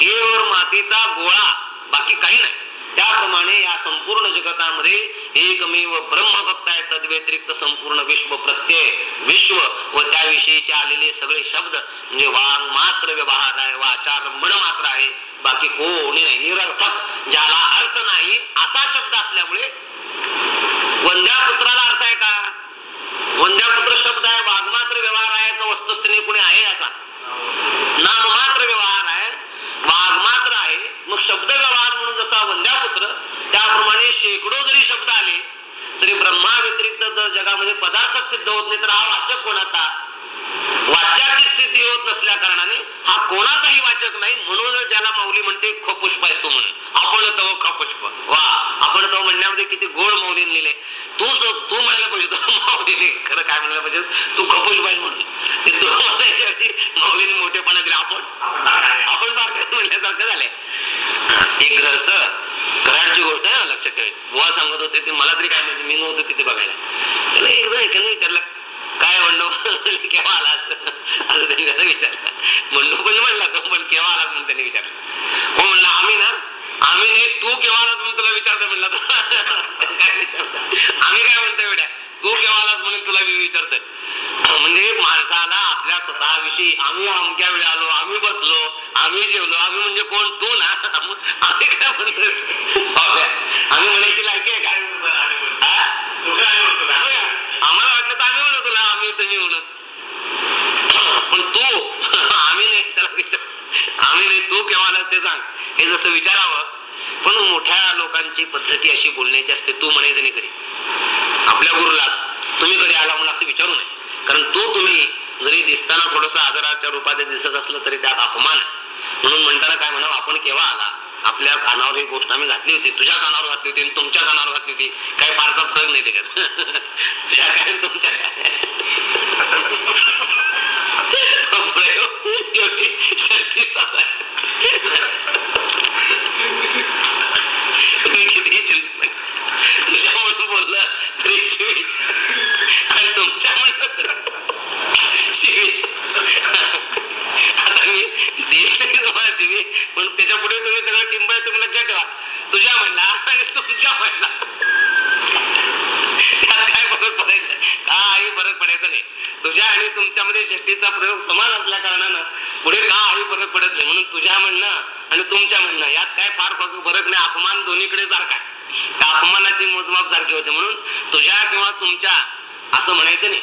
केवळ मातीचा गोळा बाकी काही नाही. त्याप्रमाणे या संपूर्ण जगतामध्ये एकमेव ब्रह्म भक्त आहे तद्व्यतिरिक्त संपूर्ण विश्व प्रत्यय विश्व व त्याविषयीचे आलेले सगळे शब्द म्हणजे वांग मात्र व्यवहार आहे वाचार म्हण मात्र आहे. बाकी कोणी नाही. निरर्थक ज्याला अर्थ नाही असा शब्द असल्यामुळे वंद्या पुत्राला अर्थ आहे का? वंद्या पुत्र शब्द आहे वाघमात्र व्यवहार आहे का वस्तुस्थिती कुणी आहे असा? नाम मात्र व्यवहार आहे वाघ मात्र आहे मग शब्द व्यवहार म्हणून जसा वंद्यापुत्र त्याप्रमाणे शेकडो जरी शब्द आले तरी ब्रह्मा व्यतिरिक्त जर जगामध्ये पदार्थच सिद्ध होत नाही तर हा वाचक कोणाचा वाच्याची सिद्धी होत नसल्या कारणाने हा कोणाचाही वाचक नाही म्हणून ज्याला माऊली म्हणते खपुष्प आहेस तू म्हणून. आपण तव खपुष्प वा आपण तव म्हणण्यामध्ये किती गोड माऊलीने लिहिले. तू तू म्हणायला पाहिजे *laughs* माऊलीने. खरं काय म्हणायला पाहिजे तू खपुष्प आहे म्हणून. ते तू म्हणायच्याऐवजी माऊलीने मोठेपणा दिला. आपण आपण बारकाईत म्हणल्यासारखं झालंय. एक ग्रस्त घराची गोष्ट आहे ना लक्षात ठेवायची. बुवा सांगत होते ते मला तरी काय म्हणजे मी नव्हतं तिथे बघायला. त्याला एकदा एकाने विचारलं म्हणलो केव्हा आलास असं? त्यांनी त्याला विचारलं. म्हणलो पण म्हणला तो पण केव्हा आलास म्हणून त्यांनी विचारलं. हो म्हणला आम्ही ना आम्ही नाही तू केव्हा आलास म्हणून तुला विचारतो म्हणला. काय विचारतो आम्ही काय म्हणतोय बेटा तू केव्हा आलास म्हणून तुला मी विचारतोय? म्हणजे माणसाला आपल्या स्वतःविषयी. आम्ही अमक्या वेळी आलो आम्ही बसलो आम्ही जेवलो आम्ही म्हणजे कोण? तू ना? आम्ही काय म्हणतोय? आम्ही म्हणायची लायकी आहे काय. आम्हाला वाटलं तुला आम्ही तुम्ही म्हणत पण तू *laughs* आम्ही नाही त्याला विचार आम्ही नाही तू केव्हा ते सांग. हे जसं विचारावं पण मोठ्या लोकांची पद्धती अशी बोलण्याची असते तू म्हणायचं नाही कधी. आपल्या गुरुला तुम्ही कधी आला म्हणून असं विचारू नये. कारण तो तुम्ही जरी दिसताना थोडस आदराच्या रूपात दिसत असलं तरी त्यात अपमान आहे. म्हणून म्हणताना काय म्हणावं आपण केव्हा आला? आपल्या कानावर ही गोष्ट आम्ही घातली होती. तुझ्या कानावर घातली होती आणि तुमच्या कानावर घातली होती. काही फारसा फरक नाही त्याच्यात. *laughs* तुझ्या काय तुमच्या काय प्रयोग *laughs* किती चिंता तुझ्या म्हणून बोलला तरी शिवीच. आणि तुमच्या म्हणलं शिवीच. आता मी दिली तुम्हाला शिवी पण त्याच्या पुढे तुम्ही सगळं टिंबळ तुम्ही लक्षात ठेवा तुझ्या म्हणला आणि तुमच्या म्हणला. त्यात काय फरक पडायचा? काही फरक पडायचा नाही. तुझ्या आणि तुमच्यामध्ये झट्टीचा प्रयोग समान असल्या कारणानं पुढे का काही फरक पडत नाही. म्हणून तुझ्या म्हणणं आणि तुमच्या म्हणणं यात काय फार फरक फरक नाही. अपमान दोन्हीकडे सारखा आहे. अपमानाची मोजमाप सारखी होते. म्हणून तुझ्या किंवा तुमच्या असं म्हणायचं नाही.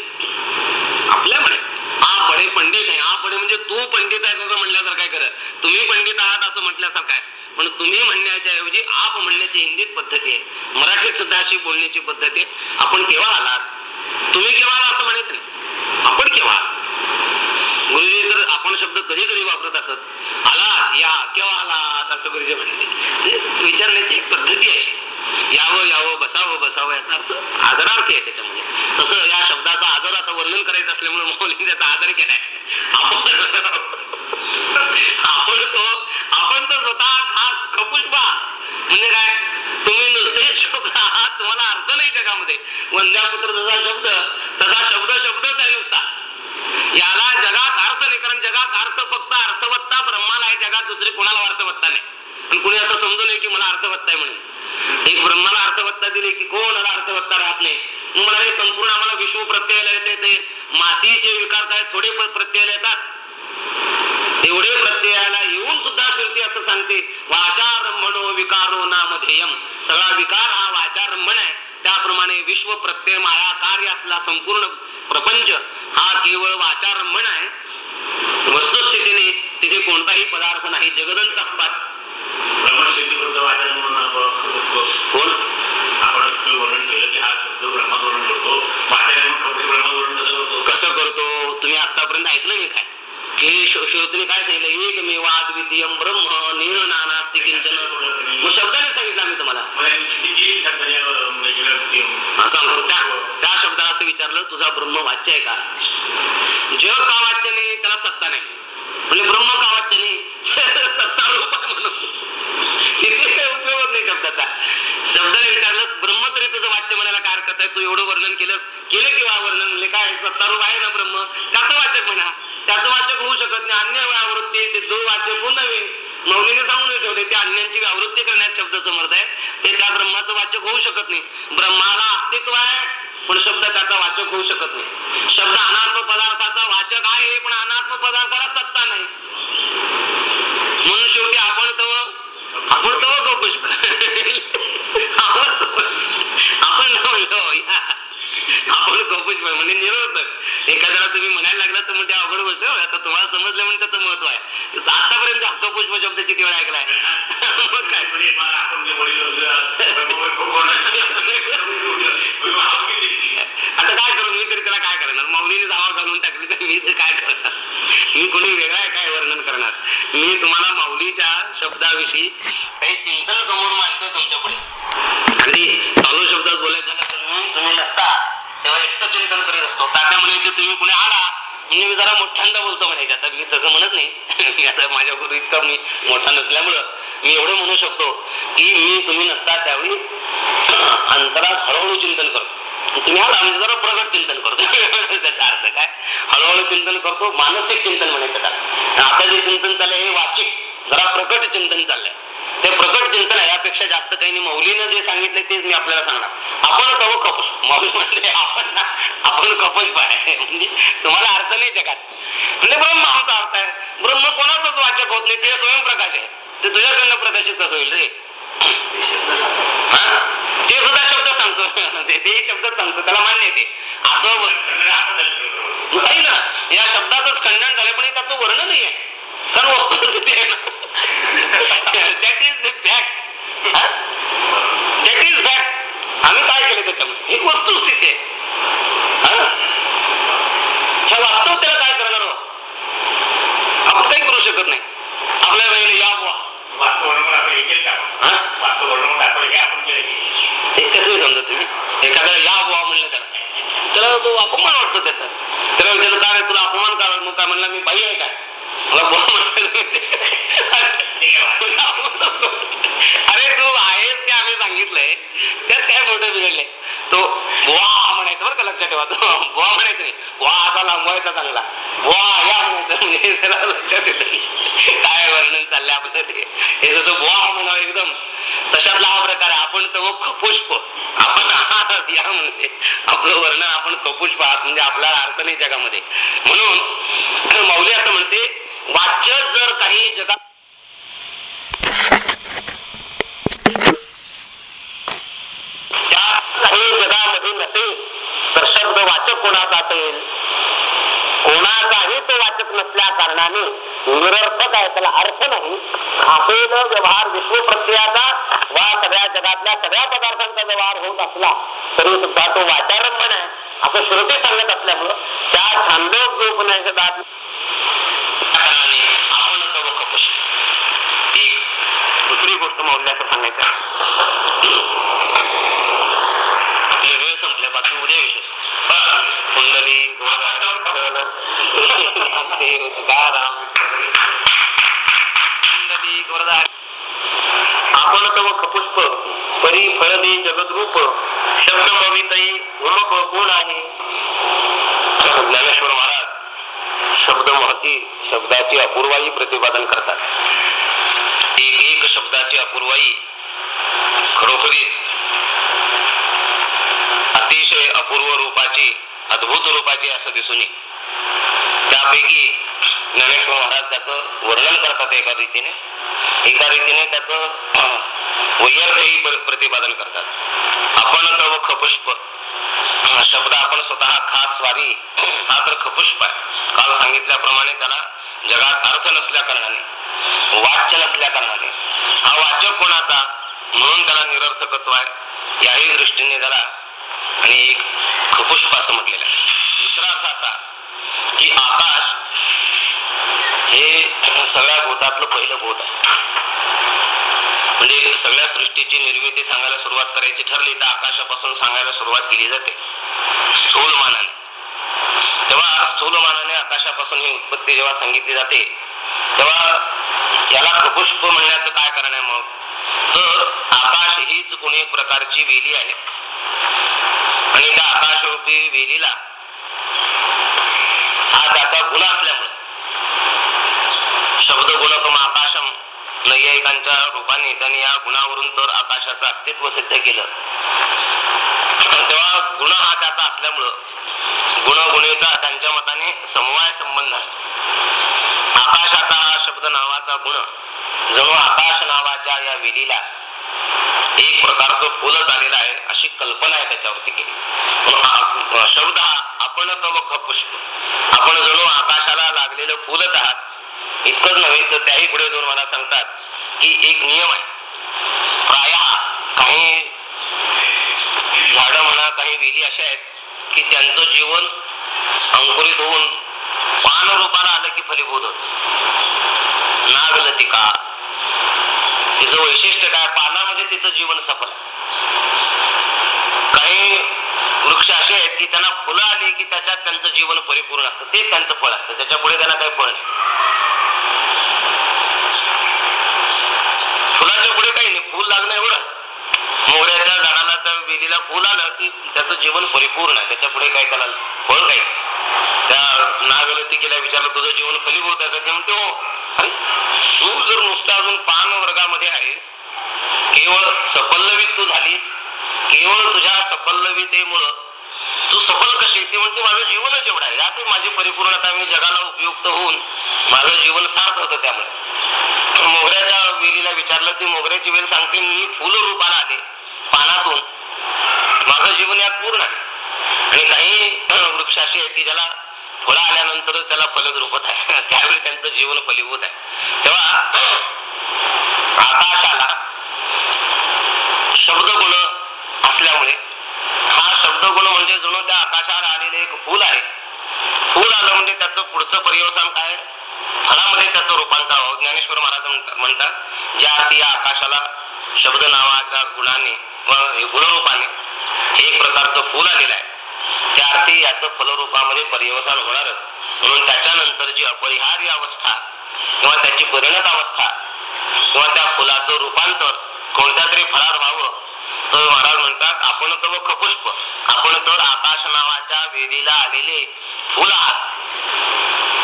आपल्या म्हणायचं हा पडे पंडित आहे. हा पडे म्हणजे तू पंडित आहेस असं म्हणल्यासारखं काय करत तुम्ही पंडित आहात असं म्हटल्यासारखं आहे. पण तुम्ही म्हणण्याच्या ऐवजी आप म्हणण्याची हिंदीत पद्धती आहे. मराठीत सुद्धा अशी बोलण्याची पद्धती आहे. आपण केव्हा आलात? तुम्ही केव्हा आला असं म्हणायचं नाही. आपण केव्हा गुरुजी तर आपण शब्द कधी कधी वापरत असत. आलात या केव्हा आलात? असं गुरुजी म्हणते. म्हणजे विचारण्याची एक पद्धती अशी. यावं यावं बसावं बसावं याचा अर्थ आदरार्थी आहे त्याच्यामध्ये. तसं या शब्दाचा आदर आता वर्णन करायचं असल्यामुळे मौलीने त्याचा आदर केलाय. आपण आपण तो आपण तर स्वतः खास खपुष्पा म्हणजे काय? तुम्ही नुसते शब्द आहात तुम्हाला अर्थ नाही जगामध्ये. वंद्यापुत्र जसा शब्द तसा शब्द शब्दच आहे नुसता. याला जगात अर्थ नाही कारण जगात अर्थ फक्त अर्थवत्ता ब्रह्माला आहे. जगात दुसरी कोणाला अर्थवत्ता नाही? आणि कुणी असं समजू नये की मला अर्थवत्ता आहे म्हणून. एक ब्रह्माला अर्थवत्ता दिली की कोणाला अर्थवत्ता राहत नाही? मग मला हे संपूर्ण आम्हाला विश्व प्रत्ययाला येते. ते मातीचे विकार काय? थोडे प्रत्ययाला येतात. एवढे प्रत्ययाला येऊन सुद्धा श्रुती असं सांगते वाचारंभणो विकारो नामधेयम सगळा विकार हा वाचारंभण आहे. त्याप्रमाणे विश्व प्रत्यय माया कार्य असला संपूर्ण प्रपंच हा केवळ वाचारंभण आहे. वस्तुस्थितीने तिथे कोणताही पदार्थ नाही जगदंत कोण? हा करतो. कसं करतो? तुम्ही आतापर्यंत ऐकलं नाही काय? हे श्रोतने काय सांगितलं? एक मे द्वितीयम ब्रह्म निह नानास्ति किंचन मग शब्दाने सांगितलं आम्ही तुम्हाला. मला सांगतो त्या त्या शब्दाला असं विचारलं तुझा ब्रह्म वाच्य आहे का? जग का वाच्य नाही त्याला सत्ता नाही. म्हणजे ब्रह्म का वाच्य नाही? *laughs* सत्ता रूप आहे म्हणून. तिथे काही उपयोग होत नाही शब्दाचा. शब्दाने विचारलं ब्रह्म तरी तुझं वाच्य म्हणायला काय हरकत आहे? तू एवढं वर्णन केलंस. केलं किंवा वर्णन? म्हणजे काय? सत्तारूप आहे ना ब्रह्म? त्याचं वाचक म्हणा. त्याचं वाचक होऊ शकत नाही. अन्य व्यावृत्ती सिद्ध वाचक होऊ नवीन मौलीने सांगून ठेवले ते अन्यांची व्यावृत्ती करण्यात शब्द समर्थ आहे. ते त्या ब्रह्माचं वाचक होऊ शकत नाही. ब्रह्माला अस्तित्व आहे पण शब्द त्याचा वाचक होऊ शकत नाही. शब्द अनात्म पदार्थाचा वाचक आहे पण अनात्म पदार्थाला सत्ता नाही. म्हणून शेवटी आपण तव आपण तव गपुष *laughs* आपण हो, आपण खूपच म्हणजे निरवतक एखाद्याला तुम्ही म्हणायला लागला तर म्हणजे अवघड गोष्ट आता तुम्हाला समजलं म्हणून त्याचं महत्त्व आहे. आतापर्यंत हा शब्द किती वेळा ऐकलाय? आता काय करू? मी तरी त्याला काय करणार? मौलीने धावा घालून टाकली तर मी काय करणार? मी कोणी वेगळा आहे काय वर्णन करणार? मी तुम्हाला माऊलीच्या शब्दाविषयी काही चिंतन समोर मांडतोय तुमच्यापुढे अगदी चालू शब्दात बोलायचं मी तुम्ही नसता. तेव्हा एकटं चिंतन करत असतो. तात्या म्हणायचे तुम्ही कुणी आला? म्हणजे मी जरा मोठ्यांदा बोलतो म्हणायचे आता मी तसं म्हणत नाही. *laughs* आता माझ्या गुरु इतका मी मोठा नसल्यामुळं मी एवढं म्हणू शकतो की मी तुम्ही नसता त्यावेळी अंतरात हळूहळू चिंतन करतो. तुम्ही आला म्हणजे जरा प्रगट चिंतन करतो. *laughs* त्याचा अर्थ काय? हळूहळू चिंतन करतो मानसिक चिंतन म्हणायचं का आता जे चिंतन चाललंय हे वाचिक. जरा प्रकट चिंतन चाललंय. ते प्रकट चिंतन आहे. यापेक्षा जास्त काही नाही. मौलीनं जे सांगितलं तेच मी आपल्याला सांगणार. आपण कव कपस. मौली म्हणजे आपण ना आपण कपस आहे म्हणजे तुम्हाला अर्थ नाही जगात. म्हणजे ब्रह्म आमचा अर्थ आहे. ब्रह्म कोणाचाच वाचक होत नाही. ते स्वयंप्रकाश आहे. ते तुझ्याकडनं प्रकाशित कसं होईल रे? हा? ते सुद्धा शब्द सांगतो. ते ते शब्द सांगतो. त्याला मान्य आहे ते. असं वस्तू ना. या शब्दातच खंडन झालं पण त्याचं वर्ण नाही आहे. कारण ना. That is the fact that is fact आम्ही काय केलं त्याच्यामध्ये ही वस्तुस्थिती आहे. हा? ह्या वास्तव त्याला काय करणार आहोत? आपण काही करू शकत नाही. आपल्या वेळेला या बुवा. हे? हा? हे कसं समजा तुम्ही? एखाद्याला या बुवा म्हणलं त्याला. त्याला तो अपमान वाटतो त्याचा. त्याला विचारलं काय तुला अपमान का मग काय म्हणला मी बाई आहे काय? मला अरे तू आहेस ते आम्ही सांगितलंय. त्यात काय मोठं बिघडलंय तो वा म्हणायचं बरं का लक्षात ठेवा तो. बुवा म्हणायचं नाही. वा असा लांबवायचा चांगला. वा या म्हणायचं म्हणजे त्याला लक्षात येत काय वर्णन चाललंय आपलं ते. हे जसं बुवा म्हणावं एकदम तशातला हा प्रकार आहे. आपण तर खपुष्प. आपण आहात या म्हणजे. आपलं वर्णन आपण खपुष्प आहात म्हणजे आपल्याला अर्थ नाही जगामध्ये. म्हणून मौली असं म्हणते वाच्य जर काही जगात तर तो वाचक कोणाचा असेल? कोणाचाही तो वाचक नसल्या कारणाने निरर्थक आहे त्याला अर्थ नाही. असेल व्यवहार विश्व प्रक्रियाचा वा सगळ्या जगातल्या सगळ्या पदार्थांचा व्यवहार होत असला तरी सुद्धा तो वाचारंभ नाही असं श्रोते सांगत असल्यामुळं त्या छानदोग दुसरी गोष्ट मौल्याचं सांगायचं आपले वेळ संपल्या बाकी उद्या विशेष. कुंडली कुंडली आपण तव खपुष्प परी फळदे जगद्रूप शब्द मवितई उमप कोण आहे ज्ञानेश्वर महाराज शब्द महती शब्दाची अपूर्वाई प्रतिपादन करतात. एक एक शब्दाची अपूर्वाई खरोखरीच अतिशय अपूर्व रूपाची अद्भुत रूपाची असं दिसून येईल. त्यापैकी ज्ञानेश्वर महाराज त्याचं वर्णन करतात एका रीतीने. एका रीतीने त्याचं वैयर्थही प्रतिपादन करतात. आपण तव खपुष्प. शब्द आपण स्वतः खास स्वारी हा तर खपुष्प आहे. काल सांगितल्याप्रमाणे त्याला जगात अर्थ नसल्या कारणाने वाच्य नसल्या कारणाने हा वाचक कोणाचा? म्हणून त्याला निरर्थकत्व आहे. याही दृष्टीने त्याला आणि एक खपुष्प असं म्हटलेलं आहे. दुसरा अर्थ असा की आकाश हे सगळ्या भूतातलं पहिलं भूत आहे. म्हणजे सगळ्या सृष्टीची निर्मिती सांगायला सुरुवात करायची ठरली तर आकाशापासून सांगायला सुरुवात केली जाते. स्थूल मानाने तेव्हा स्थूल मानाने आकाशापासून ही उत्पत्ती जेव्हा सांगितली जाते तेव्हा याला खपुष्प म्हणण्याचं काय कारण आहे मग? तर आकाश हीच कोणी एक प्रकारची वेली आहे. आणि त्या आकाशरूपी वेलीला हा त्याचा गुण असल्यामुळे. शब्द गुणकम आकाशम नैयायिकांच्या रूपाने त्यांनी या गुणावरून तर आकाशाचं अस्तित्व सिद्ध केलं. तेव्हा गुण हा त्याचा असल्यामुळं गुण गुणेचा त्यांच्या मताने समवाय संबंध असतो. आकाशाचा हा शब्द नावाचा गुण जणू आकाश नावाच्या या वेलीला एक प्रकारचं फुलच आलेलं आहे अशी कल्पना आहे त्याच्यावरती केली. शब्द आपण पुष्प. आपण जणू आकाशाला लागलेलं फुलच आहात. इतकंच नव्हे तर त्याही पुढे जाऊन मला सांगतात की एक नियम आहे. प्राय काही झाडं म्हणा काही वेली अशा आहेत की त्यांचं जीवन अंकुरित होऊन पान रूपाला आलं की फलीभूत होत. नागलतिका तिचं वैशिष्ट्य काय? पानं तिचं जीवन सफल. काही वृक्ष असे आहेत की त्यांना फुलं आली की त्याच्यात त्यांचं जीवन परिपूर्ण असतं. ते त्यांचं फळ असतं. त्याच्या पुढे त्यांना काही फळ नाही. फुलाच्या पुढे काही नाही. फुल लागणं एवढं मोहऱ्याच्या झाडाला त्या वेलीला फुल आलं की त्याचं जीवन परिपूर्ण आहे. त्याच्या पुढे काय त्याला फळ काही त्या नागलती केल्या विचारलं तुझं जीवन फलीभूत आहे का? ते म्हणते हो. अरे तू जर नुसतं अजून पान वर्गामध्ये आहेस केवळ सपल्लवित तू झालीस केवळ तुझ्या सपल्लवितेमुळं तू सफल कशी ते म्हणते माझं जीवनच एवढं आहे. यातच माझी परिपूर्णता मी जगाला उपयुक्त होऊन माझं जीवन सार्थ होतं त्यामुळे. मोगऱ्याच्या वेलीला विचारलं ती मोगऱ्याची वेल सांगते मी फुल रूपाला आले. पानातून माझं जीवन यात पूर्ण आहे. आणि काही वृक्ष असे आहेत की ज्याला फळं आल्यानंतर त्याला फलद रूपत आहे. *laughs* त्यावेळी त्यांचं जीवन फलीभूत आहे. तेव्हा आकाशाला शब्दगुण असल्यामुळे. हा शब्दगुण म्हणजे जणू त्या आकाशावर आलेले एक फूल आहे. फूल आलं म्हणजे त्याचं पुढचं पर्यवसान काय? फळामध्ये त्याचं रूपांतर व्हावं ज्ञानेश्वर महाराज म्हणतात ज्या अर्थी या आकाशाला शब्द नावाच्या गुणाने व गुणरूपाने हे एक प्रकारचं फूल आलेलं आहे त्या अर्थी याचं फलरूपामध्ये पर्यवसान होणारच. म्हणून त्याच्यानंतरची अपरिहार्य अवस्था किंवा त्याची परिणत अवस्था किंवा त्या फुलाचं रूपांतर कोणत्या तरी फळात व्हावं तर महाराज म्हणतात आपण तर खपुष्प आपण तर आकाश नावाच्या वेदीला आलेले फुल आहात.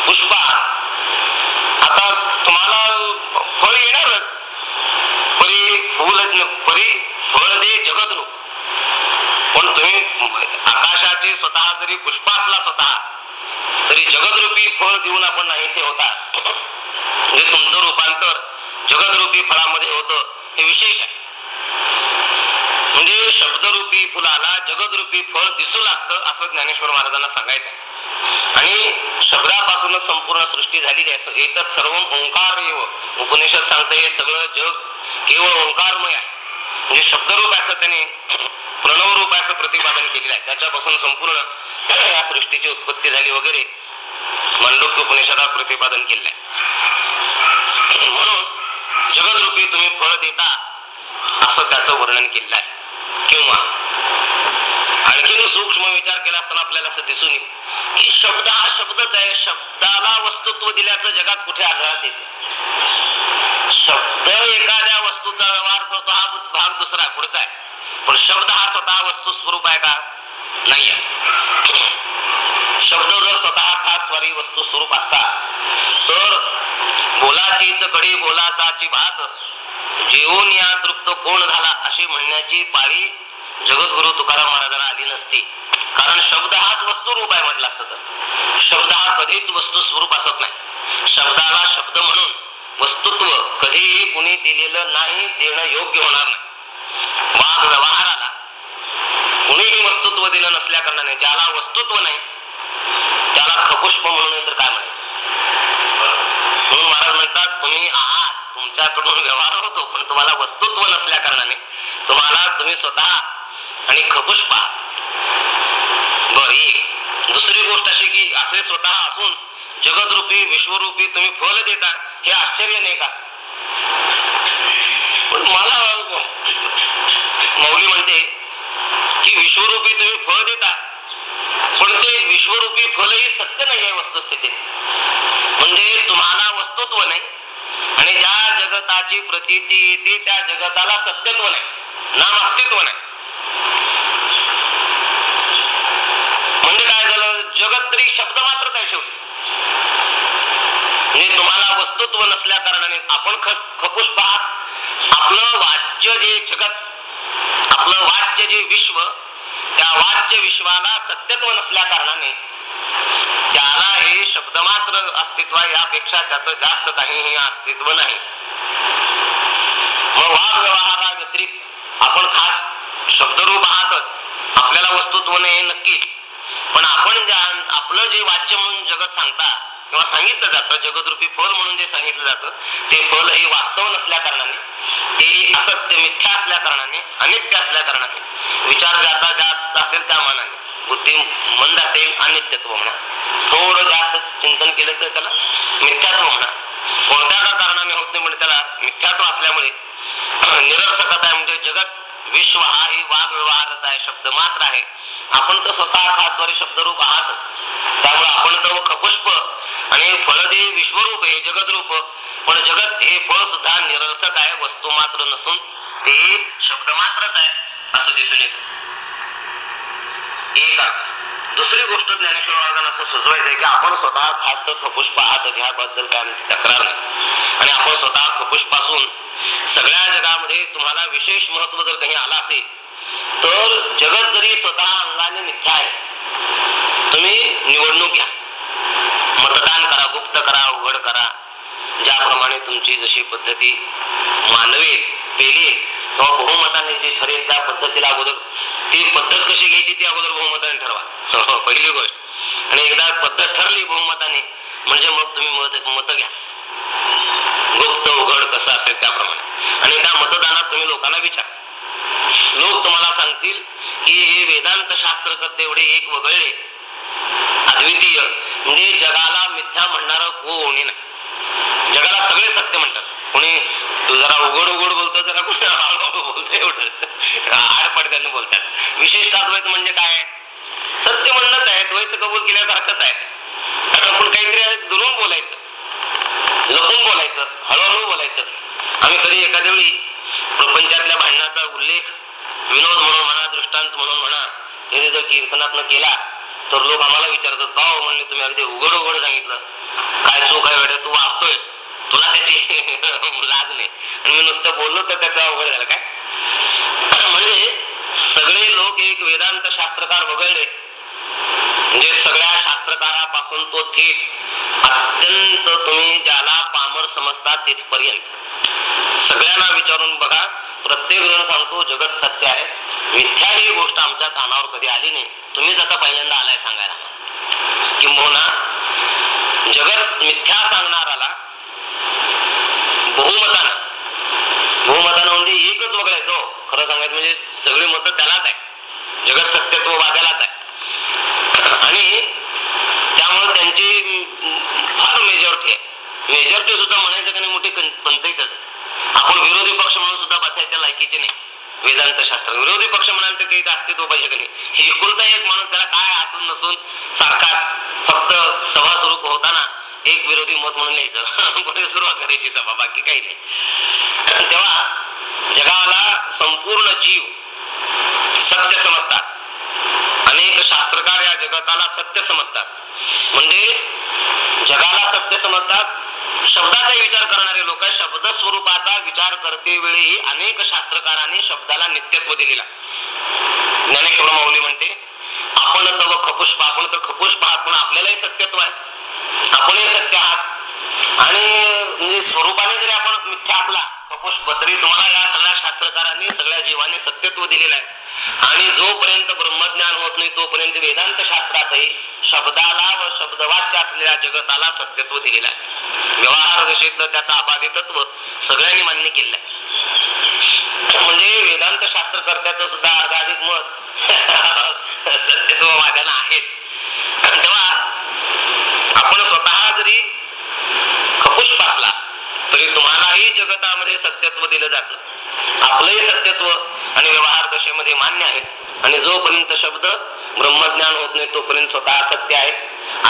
पुष्प आहात आता तुम्हाला फळ येणारच परी फुल न- परी फळ दे जगद्रूप पण तुम्ही आकाशाचे स्वतः जरी पुष्प असला स्वतः तरी जगदरूपी फळ देऊन आपण नाहीसे होता. म्हणजे तुमचं रूपांतर जगदरूपी फळामध्ये होतं हे विशेष आहे. म्हणजे शब्दरूपी फुलाला जगदरूपी फळ दिसू लागतं असं ज्ञानेश्वर महाराजांना सांगायचं आणि शब्दापासूनच संपूर्ण सृष्टी झालेली आहे. येतात सर्व ओंकार येव उपनिषद सांगतं हे सगळं जग केवळ ओंकारमय आहे. म्हणजे शब्दरूप असं त्याने प्रणवरूप असं प्रतिपादन केलेलं आहे. त्याच्यापासून संपूर्ण या सृष्टीची उत्पत्ती झाली वगैरे मांडोक्य उपनिषदात प्रतिपादन केलेलं आहे. म्हणून जगदरूपी तुम्ही फळ देता असं त्याचं वर्णन केलेलं आहे. किंवा आणखीन सूक्ष्म विचार केला असताना आपल्याला असं दिसून येईल की शब्द हा शब्दच आहे. शब्दाला वस्तुत्व दिल्याचं जगात कुठे आढळत येते शब्द एखाद्या वस्तूचा व्यवहार करतो हा भाग दुसरा पुढचा आहे. पण शब्द हा स्वतः वस्तू स्वरूप आहे का? नाही शब्द जर स्वतः खास स्वारी वस्तू स्वरूप असता तर बोलाचीच कडी बोलाचाची भात. जेवून या तृप्त कोण झाला अशी म्हणण्याची पाळी जगद्गुरु तुकाराम महाराजांना आली नसती. कारण शब्द हाच वस्तू रूप आहे म्हटलं असतं तर. शब्द हा कधीच वस्तू स्वरूप असत नाही. शब्दाला शब्द म्हणून वस्तुत्व कधीही कुणी दिलेलं नाही देणं योग्य होणार नाही. वाद व्यवहाराला कुणीही वस्तुत्व दिलं नसल्या कारणाने ज्याला वस्तुत्व नाही त्याला खपुष्प म्हणून तर काय म्हणे म्हणून महाराज म्हणतात तुम्ही आहात तुमच्याकडून व्यवहार होतो पण तुम्हाला वस्तुत्व नसल्या कारणाने. तुम्हाला तुम्ही स्वतः आणि खपुष्प पहा. बर एक. दुसरी गोष्ट अशी की असे स्वतः असून जगदरूपी विश्वरूपी तुम्ही फल देता हे आश्चर्य नाही का? पण मला मौली म्हणते की विश्वरूपी तुम्ही फळ देता पण ते विश्वरूपी फलही सत्य नाही आहे वस्तुस्थितीत. म्हणजे तुम्हाला वस्तुत्व नाही आणि ज्या जगताची प्रतीती येते त्या जगताला सत्यत्व नाही नाम अस्तित्व नाही. म्हणजे काय झालं? जगत तरी शब्द मात्र काय शेवटी? म्हणजे तुम्हाला वस्तुत्व नसल्या कारणाने आपण खपूस पाहत आपलं वाच्य जे जगत आपलं वाच्य जे विश्व त्या वाच्य विश्वाला सत्यत्व नसल्या कारणाने त्याला हे शब्द मात्र अस्तित्व यापेक्षा त्याचं जास्त काहीही अस्तित्व नाही. मग वाद व्यवहारा व्यतिरिक्त आपण खास शब्दरूप आहातच. आपल्याला वस्तुत्व नाही हे नक्कीच. पण आपण ज्या आपलं जे वाच्य म्हणून जगत सांगता किंवा सांगितलं जातं जगदरूपी फल म्हणून जे सांगितलं जातं ते फल हे वास्तव नसल्या कारणाने ते असत्य मिथ्या असल्या कारणाने अनित्य असल्या कारणाने विचार ज्याचा जास्त असेल त्या मानाने बुद्धी मंद असेल अनित्यत्व म्हणा. थोडं जास्त चिंतन केलं तर त्याला मिथ्यात्व म्हणा. कोणत्या का कारणाने होत नाही म्हणजे त्याला मिथ्यात्व असल्यामुळे निरर्थकता आहे म्हणजे जगत विश्व हा ही वाद व्यवहारच आहे शब्द मात्र आहे. आपण तर स्वतः खासवारी शब्दरूप आहात. त्यामुळे आपण तर खपुष्प आणि फळदे विश्वरूप हे जगदरूप पण जगत हे फळ सुद्धा निरर्थक आहे वस्तू मात्र नसून ते शब्द मात्रच आहे असं दिसून येत. दुसरी गोष्ट ज्ञानेश्वर महाराजांना असं सुचवायचं की आपण स्वतः खास तर खपुष्प आहात ह्याबद्दल काय तक्रार नाही. आणि आपण स्वतः खपुष्पासून सगळ्या जगामध्ये तुम्हाला विशेष महत्त्व जर काही आला असेल तर जगत जरी स्वतः अंगाने मिथ्या आहे तुम्ही निवडणूक घ्या मतदान करा गुप्त करा उघड करा ज्याप्रमाणे तुमची जशी पद्धती मानवेल पेलेल किंवा बहुमताने जे ठरेल त्या पद्धतीला अगोदर ती पद्धत कशी घ्यायची ती अगोदर बहुमताने ठरवा. हो, पहिली गोष्ट. आणि एकदा पद्धत ठरली बहुमताने म्हणजे मग तुम्ही मत मत घ्या. गुप्त उघड कसं असेल त्याप्रमाणे. आणि त्या मतदानात तुम्ही लोकांना विचारा. लोक तुम्हाला सांगतील की हे वेदांत शास्त्र करते एवढे एक वगळले. अद्वितीय. म्हणजे जगाला मिथ्या म्हणणार कोणी नाही. जगाला सगळे सत्य म्हणतात. कोणी जरा उघड उघड बोलतो जरा कोणी हळूहळू बोलतो एवढंच. आड पडद्याने बोलतात. विशिष्ट अद्वैत म्हणजे काय? सत्य म्हणणंच आहे. द्वैत कबूल केल्यासारखंच आहे. कारण आपण काहीतरी दुरून बोलायचं. लपून बोलायचं. हळूहळू बोलायचं. आम्ही कधी एखाद्या वेळी प्रपंचातल्या भांडणाचा उल्लेख विनोद म्हणून म्हणा दृष्टांत म्हणून म्हणा त्याने जर कीर्तनात्न केला तर लोक आम्हाला विचारतात का हो? म्हणले तुम्ही अगदी उघड उघड सांगितलं. काय चूक आहे वेड्या? तू वागतोयस तुला त्याची *laughs* लाज नाही. आणि मी नुसतं बोललो तर त्याचा अवघड झाला. काय? म्हणजे सगळे लोक एक वेदांत शास्त्रकार वगळले. म्हणजे सगळ्या शास्त्रकारापासून तो थेट अत्यंत तुम्ही ज्याला पामर समजता तिथपर्यंत. सगळ्यांना विचारून बघा. प्रत्येक जण सांगतो जगत सत्य आहे. मिथ्या ही गोष्ट आमच्या कानावर कधी आली नाही. तुम्हीच आता पहिल्यांदा आलाय सांगायला. किंबहुना जगत मिथ्या सांगणाराला बहुमतानं. बहुमतानं म्हणजे एकच वगळायचं हो. खरं सांगायचं म्हणजे सगळी मतं त्यालाच आहे. जगत सत्यत्व वाद्यालाच आहे. आणि त्यामुळे त्यांची फार मेजॉरिटी आहे. मेजॉरिटी सुद्धा म्हणायचं का नाही मोठी पंचायतच आपण विरोधी पक्ष म्हणून सुद्धा बसायच्या लायकीचे नाही. वेदांत शास्त्र. विरोधी पक्ष म्हणाल तर काही अस्तित्व पाहिजे का नाही. हे एकुलता एक माणूस त्याला काय असून नसून सारखा फक्त सभा सुरू होताना एक विरोधी मत म्हणून लिहायचं पुढे *laughs* सुरुवात करायची सभा बाकी काही नाही. तेव्हा जगाला संपूर्ण जीव सत्य समजतात. अनेक शास्त्रकार या जगताला सत्य समजतात. म्हणजे जगाला सत्य समजतात शब्दाचा विचार करणारे लोक शब्द स्वरूपाचा विचार करते वेळी अनेक शास्त्रकारांनी शब्दाला नित्यत्व दिलेला. ज्ञानेश्वर माऊली म्हणते आपण तव खपुष पाहून तर खपुष आहात आपल्यालाही सत्यत्व आहे. आपणही सत्य आहात आणि म्हणजे स्वरूपाने जरी आपण मिथ्या असला खपुष्प पत्री तुम्हाला या सगळ्या शास्त्रकारांनी सगळ्या जीवाने सत्यत्व दिलेलं आहे. आणि जोपर्यंत ब्रह्मज्ञान होत नाही तोपर्यंत वेदांत शास्त्रातही शब्दाला व शब्दवाच्य असलेल्या जगताला सत्यत्व दिलेलं आहे. व्यवहार दशेतलं त्याचं अबाधितत्व सगळ्यांनी मान्य केलेलं आहे. म्हणजे वेदांत शास्त्रकर्त्याचं सुद्धा अर्धाधिक मत *laughs* सत्यत्ववाद्याला आहेच तेव्हा आपण स्वतः जरी खपूस पासला तरी तुम्हालाही जगतामध्ये सत्यत्व दिलं जात. आपलंही सत्यत्व आणि व्यवहार दशेमध्ये मान्य आहे आणि जोपर्यंत शब्द ब्रह्मज्ञान होत नाही तोपर्यंत स्वतः सत्य आहे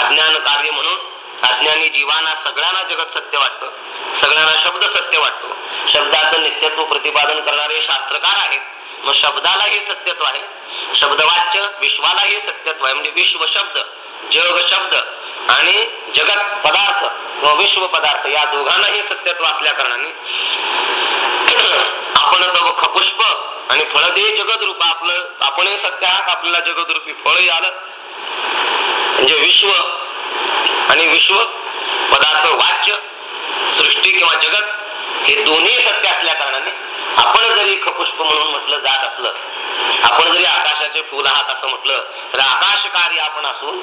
अज्ञान कार्य म्हणून अज्ञानी जीवांना सगळ्यांना जगत सत्य वाटतं. सगळ्यांना शब्द सत्य वाटतो. शब्दाचं नित्यत्व प्रतिपादन करणारे शास्त्रकार आहेत. मग शब्दाला हे सत्यत्व आहे. शब्दवाच्य विश्वाला हे सत्यत्व आहे. म्हणजे विश्व शब्द जग शब्द आणि जगत पदार्थ व विश्व पदार्थ या दोघांना हे सत्यत्व असल्या कारणाने *clears throat* आपण तव खपुष्प आणि फळ दे जगदरूप आपलं आपणही सत्य आहात आपल्याला जगदरूपी फळही आलं. म्हणजे विश्व आणि विश्व पदार्थ वाच्य सृष्टी किंवा जगत हे दोन्ही सत्य असल्या कारणाने आपण जरी खपुष्प म्हणून म्हटलं जात असलं आपण जरी आकाशाचे फुल आहात असं म्हटलं तर आकाश कार्य आपण असून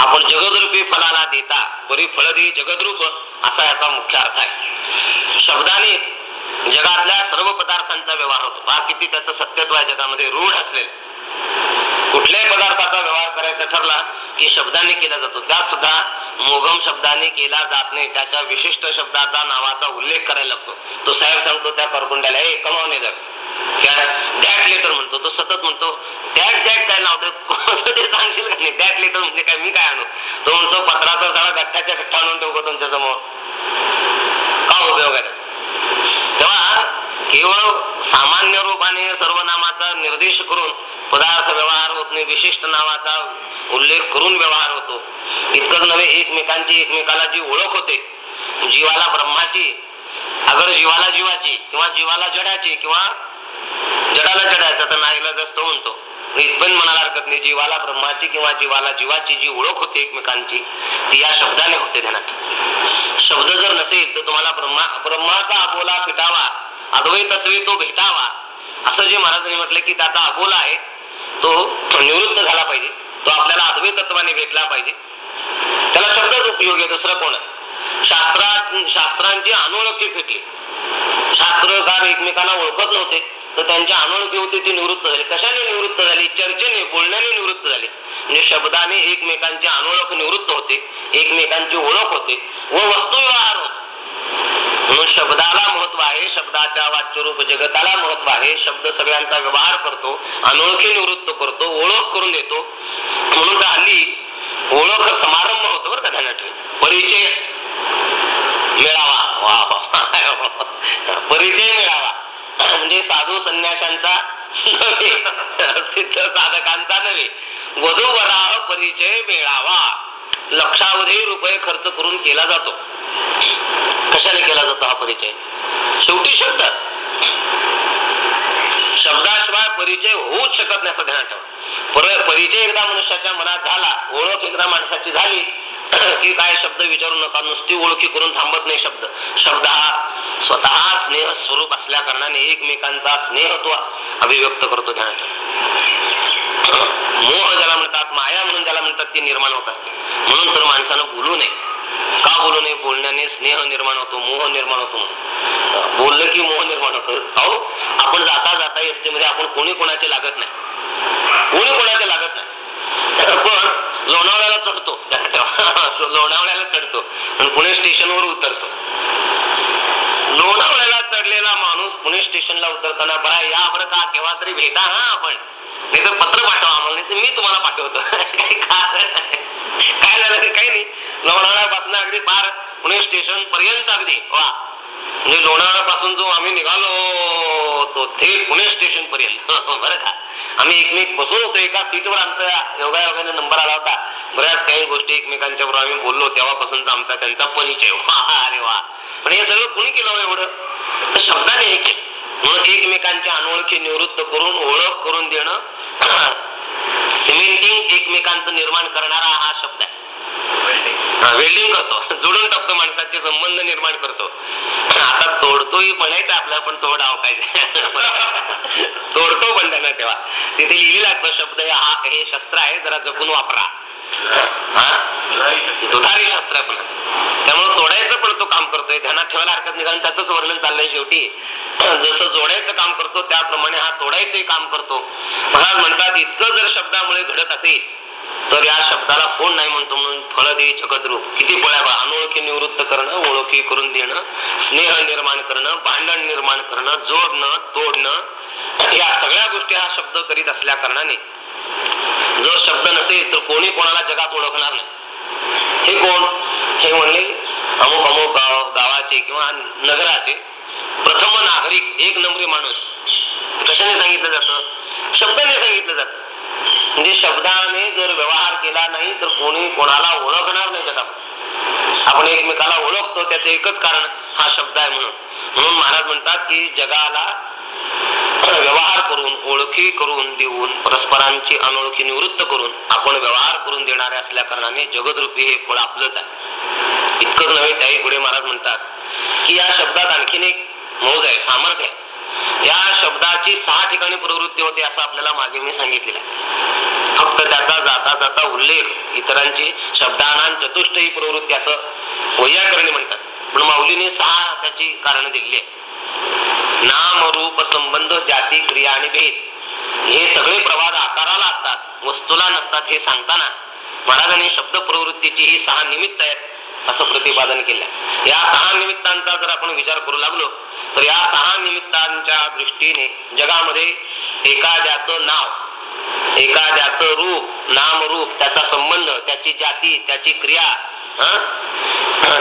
आपण जगदरूपी फळाला देता बरी फळ दे जगदरूप असा याचा मुख्य अर्थ आहे. शब्दानेच जगातल्या सर्व पदार्थांचा व्यवहार होतो. हा किती त्याचं सत्यत्व आहे जगामध्ये रूढ असलेलं. कुठल्याही पदार्थाचा व्यवहार करायचा ठरला की शब्दाने केला जातो. त्यात सुद्धा मोगम शब्दाने केला जात नाही. त्याच्या विशिष्ट शब्दाचा नावाचा उल्लेख करायला लागतो. तो साहेब सांगतो त्या परकुंड्याला हे कमावणे जर दॅट लेटर म्हणतो तो सतत म्हणतो दॅट दॅट काय नाव ते? सांगशील का नाही? दॅट लेटर म्हणजे काय? मी काय आणू? तो म्हणतो पत्राचा सगळा गठ्ठ्याच्या गठ्ठा आणून ठेवतो तुमच्यासमोर? का उपयोग आहे? तेव्हा केवळ सामान्य रूपाने सर्व नामाचा निर्देश करून पदार्थ व्यवहार होत नाही विशिष्ट नावाचा उल्लेख करून व्यवहार होतो. इतकंच नव्हे एकमेकांची एकमेकाला जी ओळख होते जीवाला ब्रह्माची अगर जीवाला जीवाची किंवा जीवाला जडाची किंवा जडाला जडायचा तर नाईलाज जास्त म्हणतो. इथपर्यंत म्हणायला हरकत नाही जीवाला ब्रह्माची किंवा जीवाला जीवाची जी ओळख होते एकमेकांची ती या शब्दाने होते ध्यानात. शब्द जर नसेल तर तुम्हाला ब्रह्मा ब्रह्माचा अबोला फिटावा अद्वैतत्वे तो भेटावा. असं जे महाराजांनी म्हटलं की त्याचा अगोला आहे तो निवृत्त झाला पाहिजे. तो आपल्याला अद्वैतत्वाने भेटला पाहिजे. त्याला शब्दच उपयोग आहे दुसरं कोण? आहे शास्त्रात शास्त्रांची अनोळखी फिटली शास्त्रकार एकमेकांना ओळखत नव्हते तर त्यांच्या अनोळखी होती ती निवृत्त झाली. कशाने निवृत्त झाली? चर्चेने बोलण्याने निवृत्त झाली. म्हणजे शब्दाने एकमेकांची अनोळख निवृत्त होते एकमेकांची ओळख होते व वस्तुव्यवहार होते. म्हणून शब्दाला महत्त्व आहे. शब्दाच्या वाच्यरूप जगताला महत्त्व आहे. शब्द सगळ्यांचा व्यवहार करतो अनोळखी निवृत्त करतो ओळख करून देतो. म्हणून तर हल्ली ओळख समारंभ होतो बरं का ध्यानात ठेवायचं परिचय मिळावा. वा परिचय मिळावा. म्हणजे साधू संन्याशांचा सिद्ध साधकांचा नव्हे. वधूवराह परिचय मिळावा. लक्षावधी रुपये खर्च करून केला जातो. कशाने केला जातो हा परिचय? शेवटी शब्द शब्दाशिवाय परिचय होऊच शकत नाही असं ध्यानात ठेवा. परिचय एकदा मनुष्याच्या मनात झाला ओळख एकदा माणसाची झाली *clears throat* की काय शब्द विचारू नका नुसती ओळखी करून थांबत नाही शब्द. शब्द हा स्वतः स्नेह स्वरूप असल्या कारणाने एकमेकांचा स्नेह तो अभिव्यक्त करतो ध्यानात *clears throat* मोह ज्याला म्हणतात माया म्हणून ज्याला म्हणतात ती निर्माण होत असते. म्हणून तर माणसानं बोलू नये. का बोलू नये? बोलण्याने स्नेह निर्माण होतो मोह निर्माण होतो. बोललं की मोह निर्माण होतो. अहो आपण जाता जाता एसटी मध्ये आपण कोणी कोणाचे लागत नाही. कोणी कोणाचे लागत नाही. पण लोणावळ्याला चढतो. *laughs* लोणावळ्याला चढतो. आणि पुणे स्टेशनवर उतरतो. लोणावळ्याला चढलेला माणूस पुणे स्टेशनला उतरताना बरा या बरं का? केव्हा तरी भेटा हा आपण. नाही तर पत्र पाठवा आम्हाला. नाही तर मी तुम्हाला पाठवतो. *laughs* काय झालं? काही नाही. लोणावळ्यापासून अगदी पार पुणे स्टेशन पर्यंत अगदी. वा. म्हणजे लोणावळ्यापासून जो आम्ही निघालो तो थेट पुणे स्टेशन पर्यंत *laughs* बरं का. आम्ही एकमेक बसून होतो एका सीटवर. आमचा योगा योगाने नंबर आला होता. बऱ्याच काही गोष्टी एकमेकांच्या बरोबर आम्ही बोललो तेव्हापासूनचा आमचा त्यांचा परिचय. वा अरे वा. पण हे सगळं कुणी केलं हो एवढं? तर शब्दाने हे केलं. म्हणून एकमेकांच्या अनोळखी निवृत्त करून ओळख करून देणं. *clears throat* सिमेंटिंग एकमेकांचं निर्माण करणारा हा शब्द आहे. वेल्डिंग करतो. जोडून टाकतो माणसाचे संबंध निर्माण करतो. आता तोडतोही म्हणायचं आपल्याला पण तोड काय. *laughs* तोडतो पण त्यांना तेव्हा. तिथे लिहिलेला आहे तो शब्द हा हे शस्त्र आहे जरा जपून वापरा. हा? दुधारी शस्त्र आहे पण. त्यामुळे तोडायचं पण तो काम करतोय. ध्यानात ठेवायला हरकत नाही कारण त्याच वर्णन चाललंय शेवटी. जसं जोडायचं काम करतो त्याप्रमाणे हा तोडायचंही काम करतो. महाराज म्हणतात इतकं जर शब्दामुळे घडत असेल तर या शब्दाला कोण नाही म्हणतो म्हणून फळ दे जगद्रूप किती फळ आहे अनोळखी निवृत्त करणं ओळखी करून देणं स्नेह निर्माण करणं भांडण निर्माण करणं जोडणं तोडणं या सगळ्या गोष्टी हा शब्द करीत असल्या कारणाने. जर शब्द नसेल तर कोणी कोणाला जगात ओळखणार नाही. हे कोण? हे म्हणले अमुक अमुक गाव गावाचे किंवा नगराचे प्रथम नागरिक एक नंबरी माणूस. कशाने सांगितलं जातं? शब्दाने सांगितलं जातं. म्हणजे शब्दाने जर व्यवहार केला नाही तर कोणी कोणाला ओळखणार नाही जगात आपण एकमेकाला ओळखतो त्याचं एकच कारण हा शब्द आहे म्हणून. म्हणून महाराज म्हणतात की जगाला व्यवहार करून ओळखी करून देऊन परस्परांची अनोळखी निवृत्त करून आपण व्यवहार करून देणारे असल्या कारणाने जगदरूपी हे फळ आपलंच आहे. इतकंच नव्हे त्याही पुढे महाराज म्हणतात की या शब्दात आणखीन एक मौज आहे सामर्थ्य आहे. या शब्दाची सहा ठिकाणी प्रवृत्ती होते असं आपल्याला मागे मी सांगितलेलं आहे. फक्त त्याचा जाता जाता उल्लेख इतरांची शब्दानान चतुष्ट ही प्रवृत्ती असं वैयाकरणी म्हणतात. पण माऊलीने सहा त्याची कारण दिलेली आहे नाम रूप संबंध जाती क्रिया आणि भेद हे सगळे प्रवाद आकाराला असतात वस्तूला नसतात हे सांगताना महाराजांनी शब्द प्रवृत्तीची ही सहा निमित्त आहेत असं प्रतिपादन केलं या सहा निमित्तांचा जर आपण विचार करू लागलो तर या सहा निमित्तांच्या दृष्टीने जगामध्ये एखाद्याचं नाव एखाद्याचं रूप नाम रूप त्याचा संबंध त्याची जाती त्याची क्रिया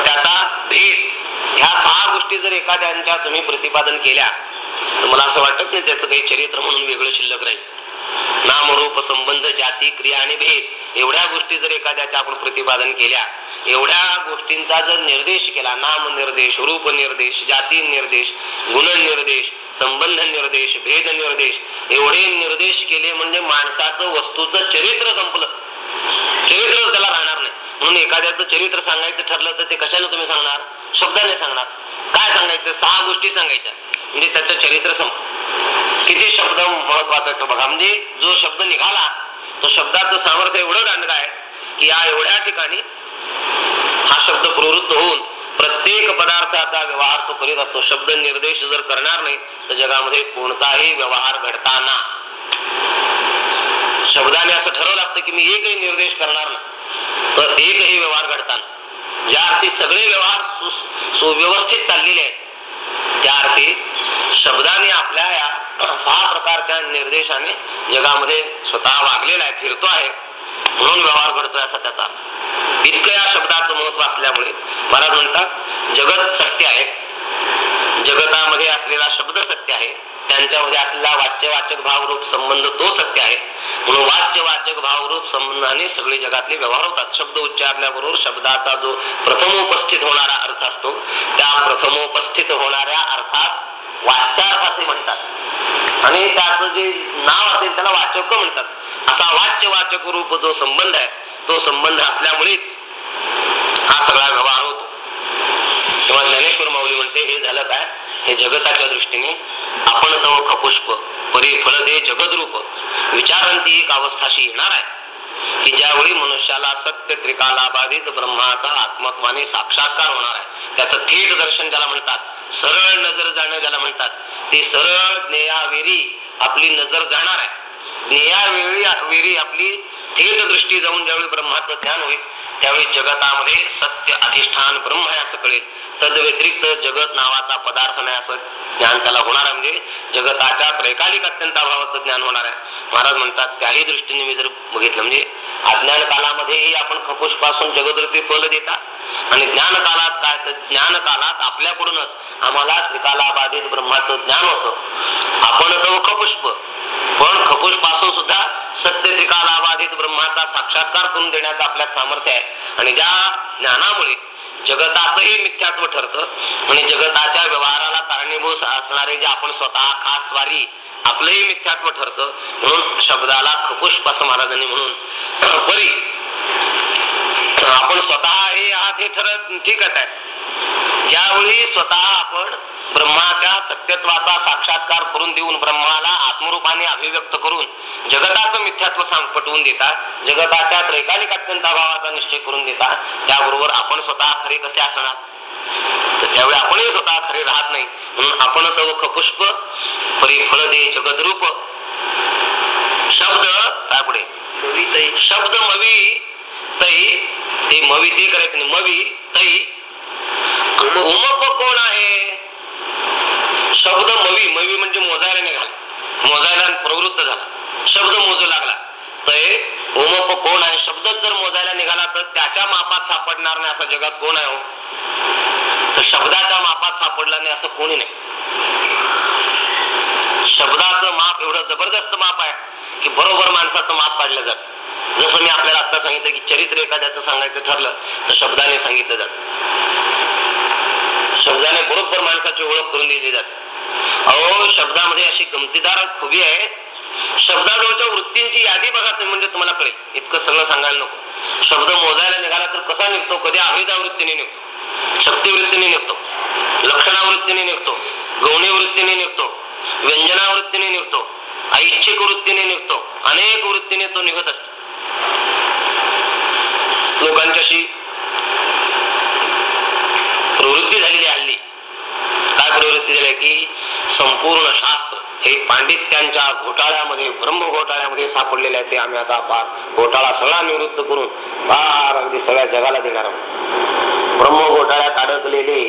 त्याचा भेद ह्या सहा गोष्टी जर एखाद्यांच्या तुम्ही प्रतिपादन केल्या तर मला असं वाटत नाही त्याचं काही चरित्र म्हणून वेगळं शिल्लक राहील. नाम रूप संबंध जाती क्रिया आणि भेद. एवढ्या गोष्टी जर एखाद्याच्या आपण प्रतिपादन केल्या एवढ्या गोष्टींचा जर निर्देश केला नाम निर्देश रूप निर्देश जाती निर्देश गुण निर्देश संबंध निर्देश भेद निर्देश एवढे निर्देश केले म्हणजे माणसाचं वस्तूचं चरित्र संपलं. चरित्र त्याला राहणार नाही. म्हणून एखाद्याचं चरित्र सांगायचं ठरलं तर ते कशाने तुम्ही सांगणार? शब्दाने सांगणार. काय सांगायचं? सहा गोष्टी सांगायच्या. म्हणजे त्याचं चरित्र संप किती शब्द महत्त्वाचा बघा. म्हणजे जो शब्द निघाला तो शब्दाचं सामर्थ्य एवढं दांडगा आहे की या एवढ्या ठिकाणी हा शब्द प्रवृत्त होऊन प्रत्येक पदार्थाचा व्यवहार तो करीत असतो. शब्द निर्देश जर करणार नाही तर जगामध्ये कोणताही व्यवहार घडताना. शब्दाने असं ठरवलं असतं की मी एकही निर्देश करणार नाही तर एकही व्यवहार घडताना. ज्या अर्थी सगळे व्यवहार सु- सुव्यवस्थित चाललेले आहेत त्या अर्थी शब्दाने आपल्या या सहा प्रकारच्या निर्देशाने जगामध्ये स्वतः वागलेला आहे फिरतो आहे. म्हणून व्यवहार घडतोय असा त्याचा. इतकं या शब्दाचं महत्त्व असल्यामुळे महाराज म्हणतात जगत सत्य आहे. जगतामध्ये असलेला शब्द सत्य आहे. त्यांच्यामध्ये असलेला वाच्यवाचक भावरूप संबंध तो सत्य आहे. म्हणून वाच्यवाचक भावरूप संबंधाने सगळे जगातले व्यवहार होतात. शब्द उच्चारल्याबरोबर शब्दाचा जो प्रथमोपस्थित होणारा अर्थ असतो त्या प्रथमोपस्थित होणाऱ्या अर्थास वाच्यार्थ असे म्हणतात. आणि त्याचं जे नाव असेल त्याला वाचक म्हणतात. असा वाच्य वाचक रूप जो संबंध आहे तो संबंध असल्यामुळेच हा सगळा व्यवहार होतो. तेव्हा ज्ञानेश्वर माऊली म्हणते हे झालं काय? हे जगताच्या दृष्टीने आपण तो खपुष्प परी फळ दे जगदरूप. विचारांती एक अवस्थाशी येणार आहे की ज्यावेळी मनुष्याला सत्य त्रिकाला बाधित ब्रह्माचा आत्मत्वाने साक्षात्कार होणार आहे. त्याचं थेट दर्शन ज्याला म्हणतात सरळ नजर जाणं ज्याला म्हणतात. ते सरळ ज्ञेयावेरी आपली नजर जाणार आहे. ज्ञेयावेळी वेरी आपली थेट दृष्टी जाऊन ज्यावेळी ब्रह्माचं ध्यान होईल त्यावेळी जगतामध्ये सत्य अधिष्ठान ब्रह्म आहे असं कळेल. तद व्यतिरिक्त जगत नावाचा पदार्थ नाही असं ज्ञान त्याला होणार आहे. म्हणजे जगताच्या त्रैकालिक अत्यंत अभावाचं ज्ञान होणार आहे. महाराज म्हणतात त्याही दृष्टीने मी जर बघितलं म्हणजे अज्ञान कालामध्येही आपण खपुषपासून जगदरूपी फल देतात आणि ज्ञान कालात काय तर ज्ञान कालात आपल्याकडूनच आम्हाला त्रिकालाबाधित ब्रह्माचं ज्ञान होतं. आपण तो खपुष्प. पण खपुषपासून सुद्धा सत्य त्रिकालाबाधित ब्रह्माचा साक्षात्कार करून देण्याचं आपल्यात सामर्थ्य आहे. आणि ज्या ज्ञानामुळे जगताचंही मिथ्यात्व ठरतं आणि जगताच्या व्यवहाराला कारणीभूत असणारे जे आपण स्वतः खास वारी आपलंही मिथ्यात्व ठरतं म्हणून शब्दाला खपुष्प असं महाराजांनी म्हणून *clears throat* परी आपण स्वतः हे आहात हे ठरत ठीकच आहे. ज्यावेळी स्वतः आपण ब्रह्माच्या सत्यत्वाचा साक्षात्कार करून देऊन ब्रह्माला आत्मरूपाने अभिव्यक्त करून जगताचं मिथ्यात्व सांग पटवून देतात जगताच्या त्रैकालिक अत्यंत अभावाचा निश्चय करून देतात त्याबरोबर आपण स्वतः खरे कसे असणार? तर त्यावेळी आपणही स्वतः खरे राहत नाही. म्हणून आपण तव खपुष्प परिफळ दे जगदरूप. शब्द काय पुढे? शब्द मवी तई ते मवी ते करायचं नाही. मवी तई उमप कोण आहे? शब्द मवी मवी म्हणजे मोजायला निघाला. मोजायला प्रवृत्त झाला. शब्द मोजू लागला. तय उमप कोण आहे? शब्द जर मोजायला निघाला तर त्याच्या मापात सापडणार नाही असं जगात कोण आहे हो? तर शब्दाच्या मापात सापडला नाही असं कोणी नाही. शब्दाचं माप एवढं जबरदस्त माप आहे की बरोबर माणसाचं माप काढलं जात जसं मी आपल्याला आता सांगितलं की चरित्र एखाद्याचं सांगायचं ठरलं तर शब्दाने सांगितलं जात. शब्दाने बरोबर माणसाची ओळख करून दिली जाते. अहो शब्दामध्ये अशी गमतीदार खुबी आहे. शब्दाजवळच्या वृत्तींची यादी बघा तुम्ही म्हणजे तुम्हाला कळेल. इतकं सगळं सांगायला नको. शब्द मोजायला निघाला तर कसा निघतो? कधी अभिदा वृत्तीने निघतो शक्तिवृत्तीने निघतो लक्षणावृत्तीने निघतो गौणी वृत्तीने निघतो व्यंजनावृत्तीने निघतो ऐच्छिक वृत्तीने निघतो अनेक वृत्तीने तो निघत असतो. लोकांच्याशी प्रवृत्ती झालेली हल्ली काय प्रवृत्ती झाली की संपूर्ण शास्त्र हे पांडित्यांच्या घोटाळ्यामध्ये ब्रह्म घोटाळ्यामध्ये सापडलेले आहे ते आम्ही आता फार घोटाळा सगळा निवृत्त करून फार अगदी सगळ्या जगाला देणार आहोत. ब्रह्म घोटाळ्यात अडकलेले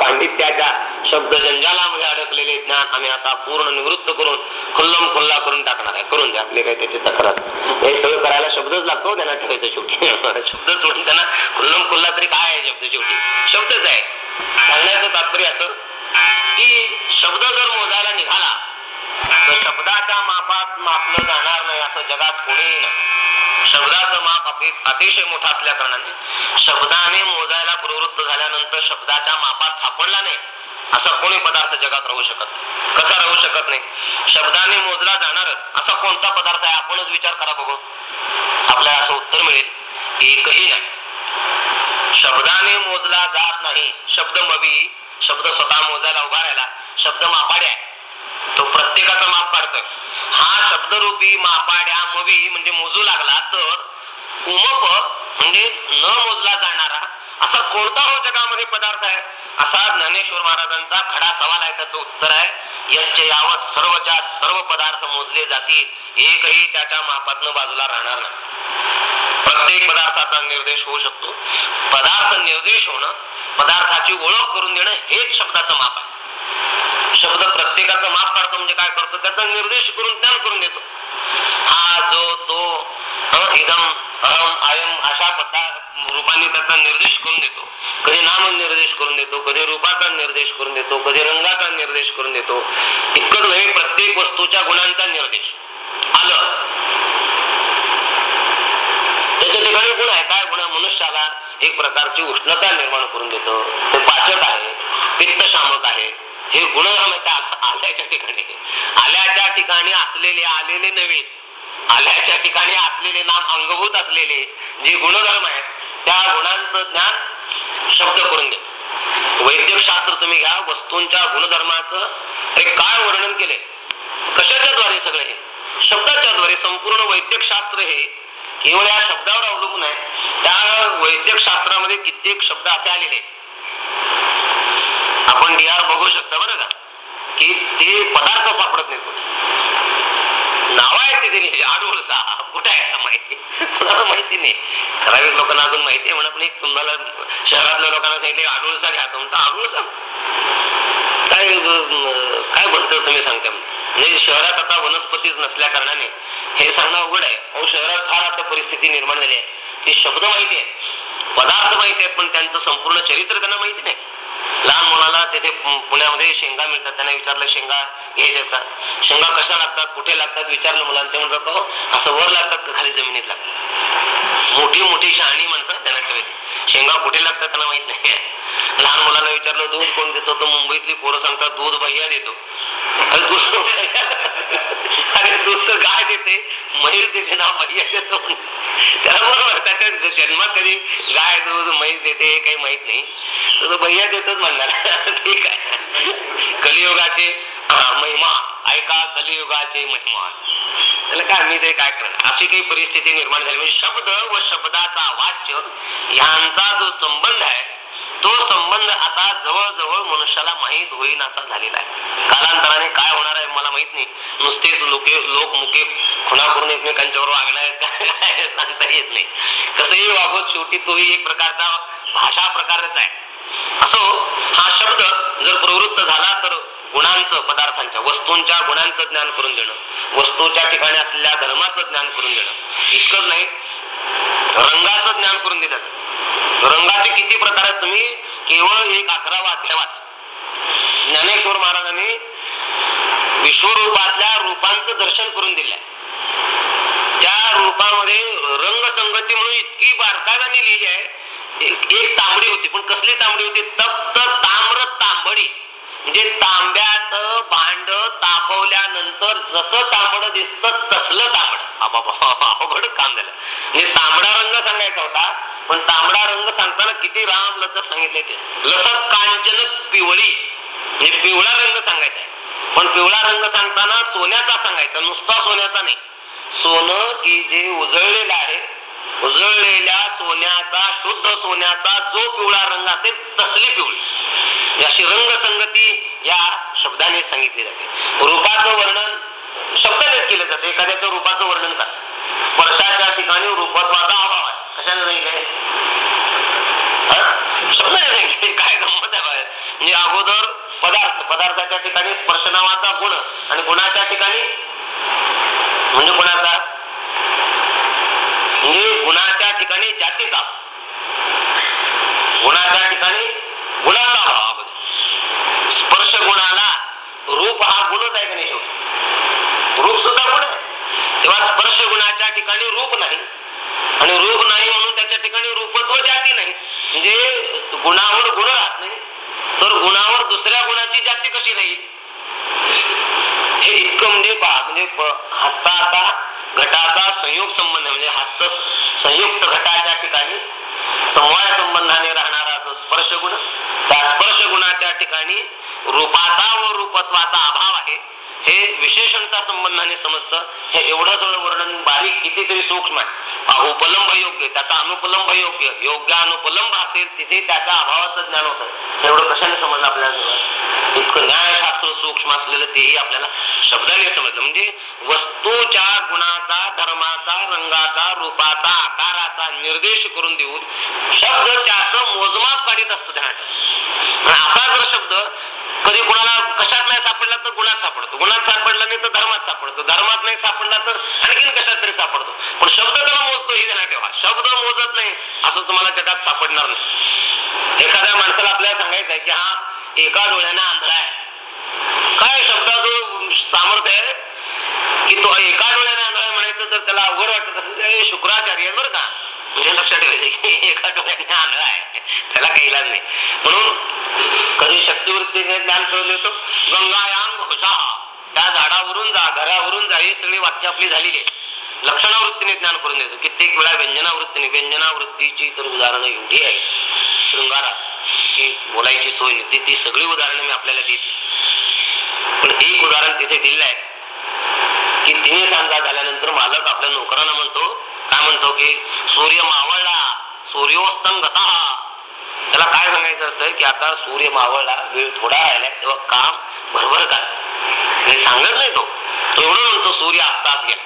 पांडित्याच्या शब्द जंजालामध्ये अडकलेले ज्ञान आम्ही आता पूर्ण निवृत्त करून खुल्लम खुल्ला करून टाकणार आहे. करून द्या आपले काही त्याची तक्रार. हे सगळं करायला शब्दच लागतो हो त्यांना ठेवायचं शेवटी. *laughs* शब्द सोडून त्यांना खुल्लम खुल्ला तरी काय आहे शब्द शेवटी? शब्दच आहे. सांगण्याचं तात्पर्य असं की शब्द जर मोजायला निघाला शब्दाच्या मापात मापलं जाणार नाही असं जगात कोणीही नाही. शब्दाचं माप अतिशय मोठं असल्या कारणाने शब्दाने मोजायला प्रवृत्त झाल्यानंतर शब्दाच्या मापात सापडला नाही असा कोणी पदार्थ जगात राहू शकत कसा राहू शकत नाही? शब्दाने मोजला जाणारच असा कोणता पदार्थ आहे? आपणच विचार करा बघू. आपल्याला असं उत्तर मिळेल एकही नाही. शब्दाने मोजला जात नाही. शब्द मवी शब्द स्वतः मोजायला उभा राहिला. शब्द मापाड्या. आहे. तो प्रत्येकाचा माप काढतोय हा शब्दरूपी मापाड्या मवी म्हणजे मोजू लागला तर उमप म्हणजे न मोजला जाणारा असा कोणता हो जगामध्ये पदार्थ आहे? असा ज्ञानेश्वर महाराजांचा खडा सवाल आहे त्याचं उत्तर आहे याचे यावत सर्वच्या सर्व पदार्थ मोजले जातील. एकही त्याच्या मापातनं बाजूला राहणार नाही. प्रत्येक पदार्थाचा निर्देश होऊ शकतो. पदार्थ निर्देश होणं पदार्थाची ओळख करून देणं हेच शब्दाचं माप आहे. शब्द प्रत्येकाचं माप काढतो म्हणजे काय करतो? त्याचा निर्देश करून ज्ञान करून देतो. हा जो तो एकदम इदम अहम आयम अशा पद्धत रूपाने त्याचा निर्देश करून देतो. कधी नाम निर्देश करून देतो कधी रूपाचा निर्देश करून देतो कधी रंगाचा निर्देश करून देतो. इतकंच नव्हे प्रत्येक वस्तूच्या गुणांचा निर्देश. आलं? त्याच्या ठिकाणी गुण आहे. काय गुण? आहे? मनुष्याला एक प्रकारची उष्णता निर्माण करून देतो. ते पाचक आहे पित्त शामक आहे. हे गुणधर्म त्या आल्याच्या ठिकाणी. आल्याच्या ठिकाणी असलेले आलेले नवीन आल्याच्या ठिकाणी असलेले नाम अंगभूत असलेले जे गुणधर्म आहेत त्या गुणांचं ज्ञान शब्द करून देतो. वैद्यक शास्त्र तुम्ही घ्या वस्तूंच्या गुणधर्माचं एक काय वर्णन केले कशाच्या द्वारे सगळे हे? शब्दाच्या द्वारे संपूर्ण वैद्यक शास्त्र हे केवळ या शब्दावर अवलंबून आहे. त्या वैद्यक शास्त्रामध्ये कित्येक शब्द असे आलेले आहेत. आपण डी आर बघू शकता बरं का? की ते पदार्थ सापडत नाही कुठे. नाव आहे तिथे लिहिली आडोळसा कुठे आहे माहिती? कुणाला माहिती नाही. ठराविक लोकांना अजून माहिती आहे. म्हणा पण एक तुम्हाला शहरातल्या लोकांना सांगितले आडोळसा घ्या. तुमचा आडोळसा काय काय म्हणतो तुम्ही सांगता? म्हणजे शहरात आता वनस्पतीच नसल्या कारणाने हे सांगणं अवघड आहे. अहो शहरात फार आता परिस्थिती निर्माण झाली आहे. ते शब्द माहिती आहेत. पदार्थ माहिती आहेत. पण त्यांचं संपूर्ण चरित्र त्यांना माहिती नाही. लहान मुलाला तिथे पुण्यामध्ये शेंगा मिळतात. त्यांना विचारलं शेंगा घ्यायच्या का? शेंगा कशा लागतात? कुठे लागतात? विचारलं मुलांना ते म्हणतात असं वर लागतात का? खाली जमिनीत लागतात. मोठी मोठी शहाणी माणसं त्यांना कळते शेंगा कुठे लागतात त्यांना माहीत नाही. लहान मुलाला विचारलं दूध कोण देतो? तर मुंबईतली पोरं सांगतात दूध भैया देतो. अरे दूध तर गाय देते म्हैस देते ना भैया देतो. त्याला बरोबर त्याच्या जन्मात कधी गाय दूध म्हैस देते हे काही माहीत नाही. तर तो भैया देतोच म्हणणार. ठीक आहे. कलियुगाचे महिमा. ऐका कलियुगाचे महिमा. त्याला काय मी तरी काय करणार? अशी काही परिस्थिती निर्माण झाली. म्हणजे शब्द व शब्दाचा वाच्य यांचा जो संबंध आहे तो संबंध आता जवळजवळ मनुष्याला माहीत होईन असा झालेला आहे. कालांतराने काय होणार आहे मला माहीत नाही. नुसतेच लोके लोक मुके खुणा करून एकमेकांच्यावर वागणार सांगता येत नाही. कसंही वागवत शेवटी तोही एक प्रकारचा भाषा प्रकारच आहे. असो हा शब्द जर प्रवृत्त झाला तर गुणांचं पदार्थांच्या वस्तूंच्या गुणांचं ज्ञान करून देणं. वस्तूच्या ठिकाणी असलेल्या धर्माचं ज्ञान करून देणं. इतकंच नाही रंगाचं ज्ञान करून दिलं रंगाचे किती प्रकार आहेत तुम्ही? केवळ एक अकरावा अध्यावात ज्ञानेश्वर महाराजांनी विश्वरूपातल्या रूपांचं दर्शन करून दिलंय. त्या रूपामध्ये रंगसंगती म्हणून इतकी बारकाव्याने लिहिली आहे. एक एक तांबडी होती पण कसली तांबडी होती? तप्त ताम्र तांबडी. म्हणजे तांब्याचं भांड तापवल्यानंतर जसं तांबड दिसत तसलं तांबड. आबाबा अवघड काम झालं. म्हणजे तांबडा रंग सांगायचा होता पण तांबडा रंग सांगताना किती राम लचक सांगितले ते. लसक कांचन पिवळी. म्हणजे पिवळा रंग सांगायचा पण पिवळा रंग सांगताना सोन्याचा सांगायचा नुसता सोन्याचा नाही. सोनं की जे उजळलेलं आहे उजळलेल्या सोन्याचा शुद्ध सोन्याचा जो पिवळा रंग असेल तसली पिवळी. म्हणजे अशी रंगसंगती या शब्दाने सांगितली जाते. रूपाचं वर्णन शब्दानेच केलं जाते. एखाद्याचं रूपाचं वर्णन करा. स्पर्शाच्या ठिकाणी रूपत्वाचा अभाव आहे. कशाने सांगितलंय शब्दाने सांगितले काय गंमत आहे बाहेर? म्हणजे अगोदर पदार्थ पदार्थाच्या ठिकाणी स्पर्श नावाचा गुण आणि गुणाच्या ठिकाणी म्हणजे गुणाचा म्हणजे गुणाच्या ठिकाणी जातीचा. गुणाच्या ठिकाणी गुणाचा अभाव स्पर्श गुणाला रूप हा गुणच आहे का नाही शेवटी? रूप सुद्धा गुण आहे. तेव्हा स्पर्श गुणाच्या ठिकाणी रूप नाही. आणि रूप नाही म्हणून त्याच्या ठिकाणी रूपत्व जाती नाही. म्हणजे गुणावर गुण राहत नाही तर गुणावर दुसऱ्या गुणाची जाती कशी राहील? हे इतकं म्हणजे म्हणजे हस्ताचा घटाचा संयोग संबंध म्हणजे हस्त संयुक्त घटाच्या ठिकाणी संवाद संबंधाने राहणारा स्पर्श गुण त्या स्पर्श गुणाच्या ठिकाणी रूपाचा व रूपत्वाचा अभाव आहे. हे विशेषणता संबंधाने समजतं. हे एवढं सगळं वर्णन बारीक कितीतरी सूक्ष्म आहे. उपलंब योग्य त्याचा अनुपलंब योग्य योग्य अनुपलंब असेल तिथे त्याच्या अभावाचं ज्ञान होतं. एवढं कशाने समजलं आपल्याला इतकं न्यायशास्त्र सूक्ष्म असलेलं तेही आपल्याला शब्दाने समजलं. म्हणजे वस्तूच्या गुणाचा धर्माचा रंगाचा रूपाचा आकाराचा निर्देश करून देऊन शब्द त्याचं मोजमाप काढीत असतो ध्यानात. असा जर शब्द कधी कुणाला कशात नाही सापडला तर गुणात सापडतो. गुणात सापडला नाही तर धर्मात सापडतो. धर्मात नाही सापडला तर आणखीन कशात तरी सापडतो. पण शब्द त्याला मोजतो ही ध्यानात ठेवा. शब्द मोजत नाही असं तुम्हाला जगात सापडणार नाही. एखाद्या माणसाला आपल्याला सांगायचंय की हा एका डोळ्याने आंधळा आहे. काय शब्दाचं सामर्थ्य आहे? की तो एका डोळ्याने आंधळा म्हणायचं तर त्याला अवघड वाटत असेल शुक्राचार्य बरं का? म्हणजे लक्षात ठेवायचं एका डोळ्याने आंधळा आहे. त्याला काही इलाज नाही. म्हणून कधी शक्तिवृत्तीने ज्ञान करून देतो? गंगायाम घोषा त्या झाडावरून जा घरावरून जा ही सगळी वाक्य आपली झालेली आहे. लक्षणावृत्तीने ज्ञान करून देतो. कित्येक वेळा व्यंजनावृत्तीने व्यंजनावृत्तीची तर उदाहरणं एवढी आहे शृंगारात की बोलायची सोय नाही ती सगळी उदाहरणं मी आपल्याला देत पण एक उदाहरण तिथे दिलं आहे. की तिने सांगा झाल्यानंतर मालक आपल्या नोकरांना म्हणतो काय म्हणतो की सूर्य मावळला सूर्योस्तम गता त्याला काय सांगायचं असतं की आता सूर्य मावळला वेळ थोडा राहिला तेव्हा काम भरभर काय हे सांगत नाही तो. तो एवढं म्हणतो सूर्य असताच घ्या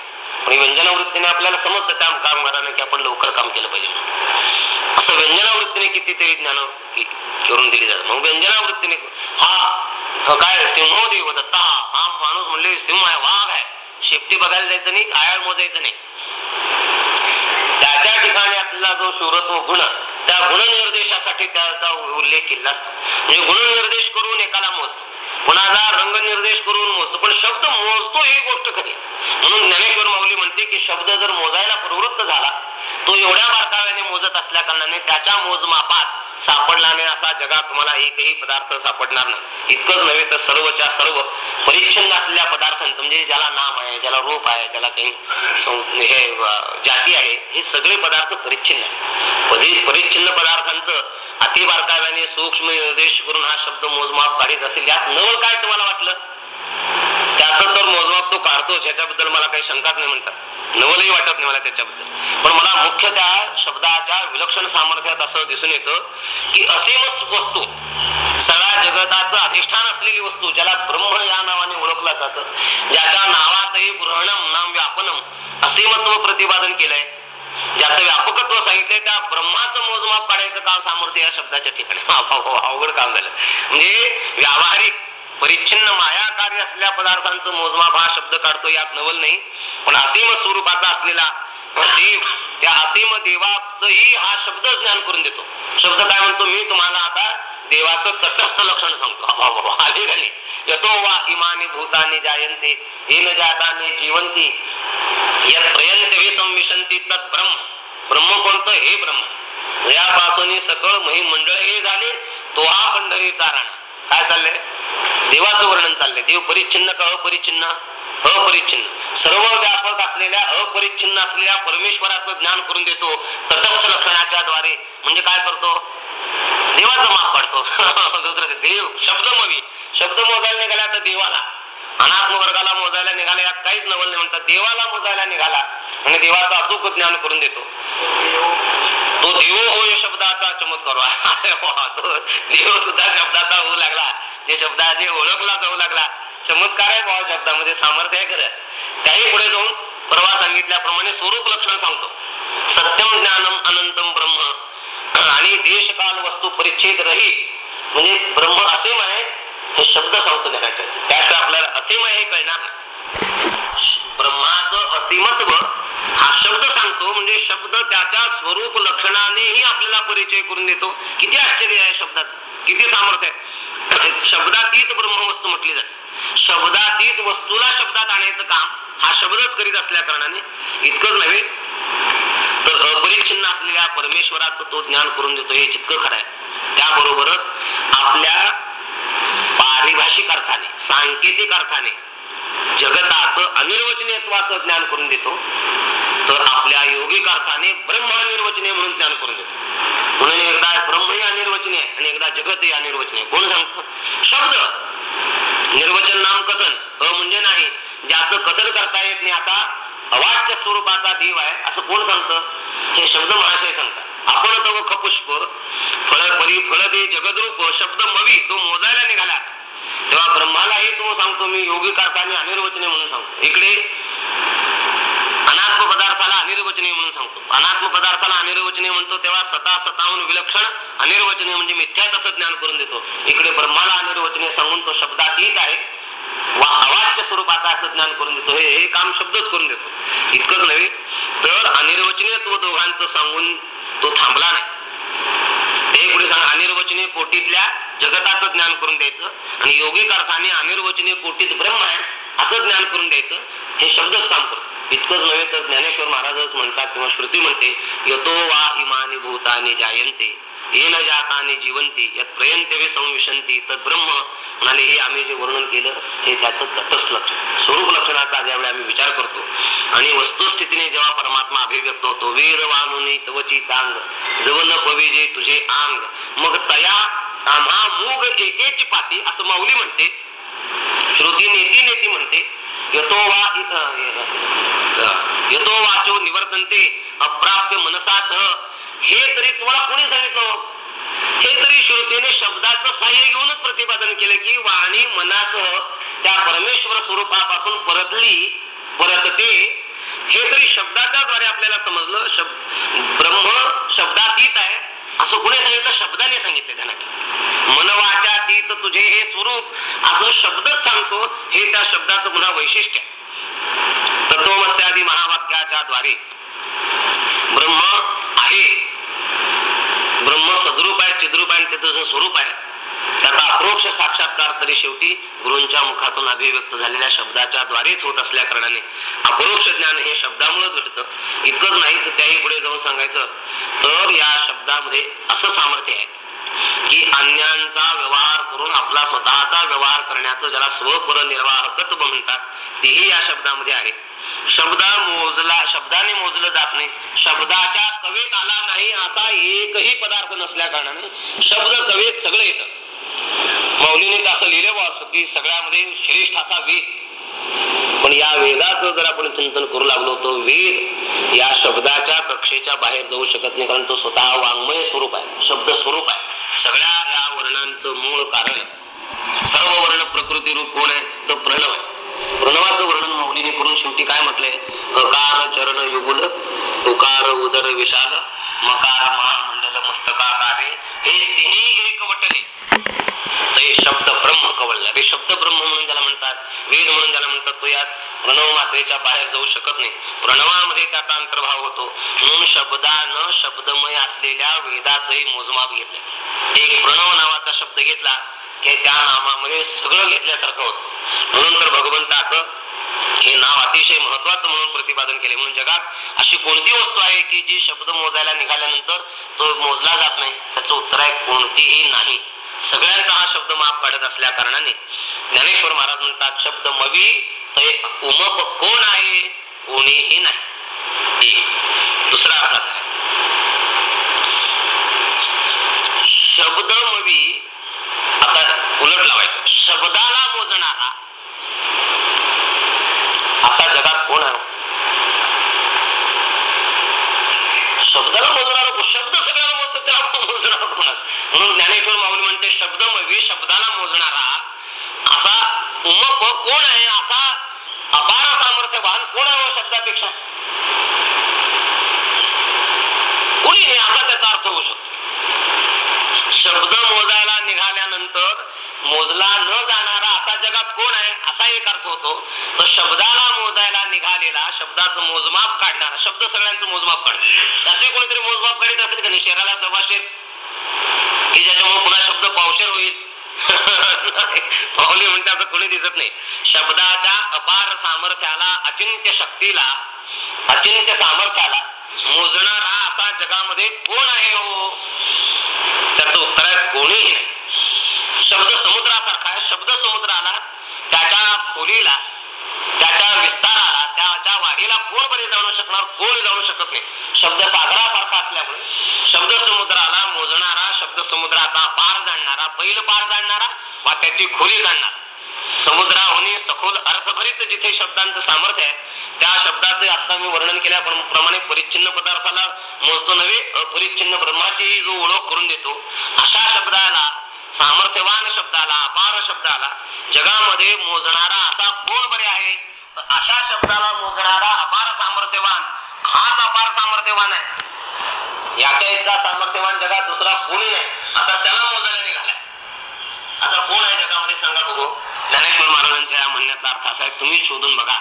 आणि व्यंजनावृत्तीने आपल्याला समजतं त्या कामगाराने की आपण लवकर काम केलं पाहिजे म्हणून. असं व्यंजनावृत्तीने कितीतरी ज्ञान करून दिली जातात. मग व्यंजनावृत्तीने हा हा काय सिंहोदेव दत्ता हा माणूस म्हणले सिंह आहे वाघ आहे. शेपटी बघायला जायचं नाही आयाळ मोजायचं नाही. त्या त्या ठिकाणी असलेला जो शूरत्व गुण त्या गुणनिर्देशासाठी त्याचा उल्लेख केला असतो. म्हणजे गुणनिर्देश करून एकाला मोजतो. कुणाला रंग निर्देश करून मोजतो. पण शब्द मोजतो ही गोष्ट खरी. म्हणून ज्ञानेश्वर माऊली म्हणते की शब्द जर मोजायला प्रवृत्त झाला तो एवढ्या बारकाव्याने मोजत असल्या कारणाने त्याच्या मोजमापात सापडला नाही असा जगात तुम्हाला एकही पदार्थ सापडणार नाही. इतकंच नव्हे तर सर्वच्या सर्व परिच्छिन्न असलेल्या पदार्थांचं म्हणजे ज्याला नाम आहे ज्याला रूप आहे ज्याला काही हे जाती आहे हे सगळे पदार्थ परिच्छिन्न आहे परिच्छिन्न पदार्थांचं अतिबारकाव्याने सूक्ष्म निर्देश करून हा शब्द मोजमाप काढीत असेल यात नवल काय तुम्हाला वाटलं? त्याचं तर मोजमाप तो काढतोच ह्याच्याबद्दल मला काही शंकाच नाही म्हणतात. नवलही वाटत नाही मला त्याच्याबद्दल. पण मला मुख्य त्या शब्दाच्या विलक्षण सामर्थ्यात असं दिसून येतं की असीमच वस्तू सगळ्या जगताचं अधिष्ठान असलेली वस्तू ज्याला ब्रह्म या नावाने ओळखला जातं ज्याच्या नावातही ग्रहणम नाम व्यापनम असीमत्व प्रतिपादन केलंय. ज्याचं व्यापकत्व सांगितलंय त्या ब्रह्माचं मोजमाप काढायचं काम सामर्थ्य या शब्दाच्या ठिकाणी. *laughs* अवघड काम झालं. म्हणजे व्यावहारिक परिच्छिन्न मायाकारी असलेल्या पदार्थांचं मोजमाप हा शब्द काढतो यात नवल नाही. पण असीम स्वरूपाचा असलेला देव त्या असीम देवाचंही हा शब्द ज्ञान करून देतो. शब्द काय म्हणतो? मी तुम्हाला आता देवाचं तटस्थ लक्षण सांगतो. अबा यतो वा इमानी भूतानी जायंते येन जातानी जिवंती यत प्रयंत विसंविशंती तत् ब्रह्म. ब्रह्म कोणतं? हे ब्रह्म. यापासून सकळ मही मंडळ हे झाले तो हा पंढरी चारण काय चाललंय? देवाचं वर्णन चाललंय. देव परिच्छिन्न का अपरिच्छिन्न? अपरिच्छिन्न. सर्व व्यापक असलेल्या अपरिच्छिन्न असलेल्या परमेश्वराचं ज्ञान करून देतो. तटस्थ लक्षणाच्या द्वारे. म्हणजे काय करतो? देवाचं माप पाडतो *laughs* दुसरं ते देव शब्दमवी शब्द मोजायला निघाला तर देवाला. अनात्म वर्गाला मोजायला निघाला यात काहीच नवल नाही म्हणतात. देवाला मोजायला निघाला. आणि देवाचं अचूक ज्ञान करून देतो. तो देव होय शब्दाचा चमत्कार. देव सुद्धा शब्दाचा होऊ लागला. ते शब्दाने ओळखला जाऊ लागला. चमत्कार आहे भाव शब्दामध्ये सामर्थ्य आहे खरं. त्याही पुढे जाऊन परवा सांगितल्याप्रमाणे स्वरूप लक्षण सांगतो. सत्यम ज्ञानम अनंतम ब्रह्म. आणि देशकाल वस्तू परिच्छेद रहित. म्हणजे ब्रह्म असीम आहे हे शब्द सांगतो ध्यानात आपल्याला असीम आहे कळणार नाही. ब्रह्माचं असीमत्व हा शब्द सांगतो म्हणजे शब्द त्याच्या स्वरूप लक्षणानेही आपल्याला परिचय करून देतो. किती आश्चर्य आहे शब्दाचं. किती सामर्थ्य आहे. शब्दातीत ब्रह्मवस्तू म्हटली जाते. शब्दातीत वस्तूला शब्दात आणायचं काम हा शब्दच करीत असल्या कारणाने इतकंच नव्हे तर अपरिच्छिन्न असलेल्या परमेश्वराचं तो ज्ञान करून देतो हे जितकं खरं आहे. त्याबरोबरच आपल्या पारिभाषिक अर्थाने सांकेतिक अर्थाने जगताचं अनिर्वचनीयत्वाचं ज्ञान करून देतो तर आपल्या योगिक अर्थाने ब्रह्म अनिर्वचनीय म्हणून ज्ञान करून देतो. म्हणून एकदा ब्रह्म हे अनिर्वचनीय आणि एकदा जगत हे अनिर्वचनीय. कोण सांगतो? शब्द. निर्वचन नाम कथन. अ म्हणजे नाही. ज्याचं कथन करता येत नाही असा अवाच्य स्वरूपाचा देव आहे असं कोण सांगतं? हे शब्द महाशय सांगतात आपण तो खपुष्प फळ परी फळ दे जगदरूप शब्द मवी तो मोजायला निघाला. तेव्हा ब्रह्माला हे तो सांगतो मी योगिक अर्थाने अनिर्वचने म्हणून सांगतो. इकडे अनात्म पदार्थाला अनिर्वचने म्हणून सांगतो. अनात्म पदार्थाला अनिर्वचने म्हणतो तेव्हा सता सताहून विलक्षण अनिर्वचने म्हणजे मिथ्या तसं ज्ञान करून देतो. इकडे ब्रह्माला अनिर्वचने सांगून तो शब्दातीत आहे वा अवाच्य स्वरूपाचा असं ज्ञान करून देतो. हे हे काम शब्दच करून देतो. इतकंच नव्हे तर अनिर्वचनीय तो दोघांचं सांगून तो थांबला नाही. सांगा अनिर्वचनीय कोटीतल्या जगताचं ज्ञान करून द्यायचं आणि योगिक अर्थाने अनिर्वचनीय कोटीत ब्रह्म आहे असं ज्ञान करून द्यायचं हे शब्दच काम करतो. इतकंच नव्हे तर ज्ञानेश्वर महाराजच म्हणतात किंवा श्रुती म्हणते यतो वा इमानी भूतानी जायंते येन जाताने जिवंती यात प्रयंतवे संविशंती तद ब्रह्म. म्हणाले हे आम्ही जे वर्णन केलं हे त्याचं तटस्थ लक्षण स्वरूप लक्षणाचा ज्यावेळी आम्ही विचार करतो आणि वस्तुस्थितीने जेव्हा परमात्मा अभिव्यक्त होतो वीर वानुनी तवची चांग जवन पविजे तुझे आंग मग तया आम्हा मूग एकेची पाती असं माऊली म्हणते श्रुती नेती नेती म्हणते यतो वा अं, यतो वाचो निवर्तनते अप्राप्य मनसासह हे तरी तुम्हाला कोणी सांगितलं? हे तरी श्रोतीने शब्दाचं सहाय्य घेऊनच प्रतिपादन केलं की वाणी मनासह त्या परमेश्वर स्वरूपापासून परतली परतते. हे तरी शब्दाच्या द्वारे आपल्याला समजलं. शब्द ब्रह्म शब्दातीत आहे. असं कुणी सांगितलं? शब्दाने सांगितले त्यांना. मनवाच्या तीत तुझे हे स्वरूप. असं शब्दच सांगतो. हे त्या शब्दाचं पुन्हा वैशिष्ट्य आहे. तत्वमस्यादी महावाक्याच्या द्वारे ब्रह्म आहे. सद्रूप आहे चिद्रूप आहे आणि ते तुझं स्वरूप आहे. त्याचा अप्रोक्ष साक्षात्कार तरी शेवटी गुरूंच्या मुखातून अभिव्यक्त झालेल्या शब्दाच्या द्वारेच होत असल्या कारणाने अप्रोक्ष ज्ञान हे शब्दामुळेच घडतं. इतकंच नाही तर त्याही पुढे जाऊन सांगायचं तर या शब्दामध्ये असं सामर्थ्य आहे की अन्यांचा व्यवहार करून आपला स्वतःचा व्यवहार करण्याचं ज्याला स्वपरनिर्वाहकत्व म्हणतात तेही या शब्दामध्ये आहे. शब्द मोजला शब्दाने मोजलं जात नाही. शब्दाच्या कवेत आला नाही असा एकही पदार्थ नसल्या कारणाने शब्द कवेत सगळं येत. मौलीने असं लिहिलं बस की सगळ्यामध्ये श्रेष्ठ असा वेद. पण या वेदाचं जर आपण चिंतन करू लागलो तो वेद या शब्दाच्या कक्षेच्या बाहेर जाऊ शकत नाही कारण तो स्वतः वाङ्मय स्वरूप आहे शब्द स्वरूप आहे. सगळ्या या वर्णांचं मूळ कारण सर्व वर्ण प्रकृती रूप कोण आहे? तो प्रणव आहे. प्रणवाचं वर्णन मौलीने करून शेवटी काय म्हटलंय? अकार चरण युगुल उकार उदर विशाल मकार महामंडल मस्तकाकारे हे तिन्ही एक वटले ते शब्द ब्रह्म कवळला. ते शब्द ब्रह्म म्हणून ज्याला म्हणतात वेद म्हणून ज्याला म्हणतात तो यात प्रणव मात्रेच्या बाहेर जाऊ शकत नाही. प्रणवामध्ये त्याचा अंतर्भाव होतो. म्हणून शब्दानं शब्दमय असलेल्या वेदाचंही मोजमाप घेतलं एक प्रणव नावाचा शब्द घेतला की त्या नामामध्ये सगळं घेतल्यासारखं होतं. म्हणून तर भगवंताचं हे नाव अतिशय महत्वाचं म्हणून प्रतिपादन केले म्हणून जगात अशी कोणती वस्तू आहे की जी शब्द मोजायला निघाल्यानंतर तो मोजला जात नाही? त्याचं उत्तर आहे कोणतीही नाही. सगळ्यांचा हा शब्द माप काढत असल्या कारणाने ज्ञानेश्वर महाराज म्हणतात शब्द मवी ते उमप कोण आहे? कोणीही नाही. दुसरा अर्थ शब्द मवी आता उलट लावायचं. शब्दाला मोजणारा. असा जगात कोण आहे? शब्दाला मोजणारा शब्द सगळ्याला मोजतो त्याला मोजणारा कोण म्हणून ज्ञानेश्वर माऊली म्हणते शब्द मवी शब्दाला मोजणारा असा उमप कोण आहे? असा अपार सामर्थ्यवान कोण आहे हो शब्दापेक्षा? कोणी नाही असा त्याचा अर्थ होऊ शकतो. शब्द मोजायला निघाल्यानंतर मोजला न जाणारा असा जगात कोण आहे असा एक अर्थ होतो. तर शब्दाला मोजायला निघालेला शब्दाचं मोजमाप काढणारा शब्द सगळ्यांचं मोजमाप काढणार. त्याचे कोणीतरी मोजमाप काढत असेल का नाही? शहराला सभाशेर की ज्याच्यामुळे पुन्हा शब्द पावशेर होईल. *laughs* पावले म्हणते असं कोणी दिसत नाही. शब्दाच्या अपार सामर्थ्याला अचिंत्य शक्तीला अचिंत्य सामर्थ्याला मोजणारा असा जगामध्ये कोण आहे हो? त्याचं उत्तर आहे कोणीही नाही. शब्द समुद्रासारखा आहे. शब्द समुद्राला त्याच्या खोलीला त्याच्या विस्ताराला त्याच्या वाढीला कोण बरे जाणू शकणार कोण जाणू शकत नाही. शब्द सागरासारखा असल्यामुळे शब्द समुद्राला मोजणारा शब्द समुद्राचा पार जाणणारा पहिलं पार जाणणारा वा त्याची खोली जाणणारा. समुद्राहून सखोल अर्थभरित जिथे शब्दांचं सामर्थ्य आहे त्या शब्दाचे आता मी वर्णन केल्याप्रमाणे परिच्छिन्न पदार्थाला मोजतो नव्हे अपरिच्छिन्न ब्रह्माची जो ओळख करून देतो अशा शब्दाला सामर्थ्यवान शब्दाला अपार शब्दाला जगामध्ये मोजणारा असा कोण बरे आहे? तर अशा शब्दाला मोजणारा अपार सामर्थ्यवान हाच अपार सामर्थ्यवान आहे. याच्या इतका सामर्थ्यवान जगात दुसरा कोणी नाही. आता त्याला मोजायला निघालाय. असा कोण आहे जगामध्ये? सांगा बघू. ज्ञानेश्वर महाराजांच्या या म्हणण्याचा अर्थ असा आहे तुम्ही शोधून बघा.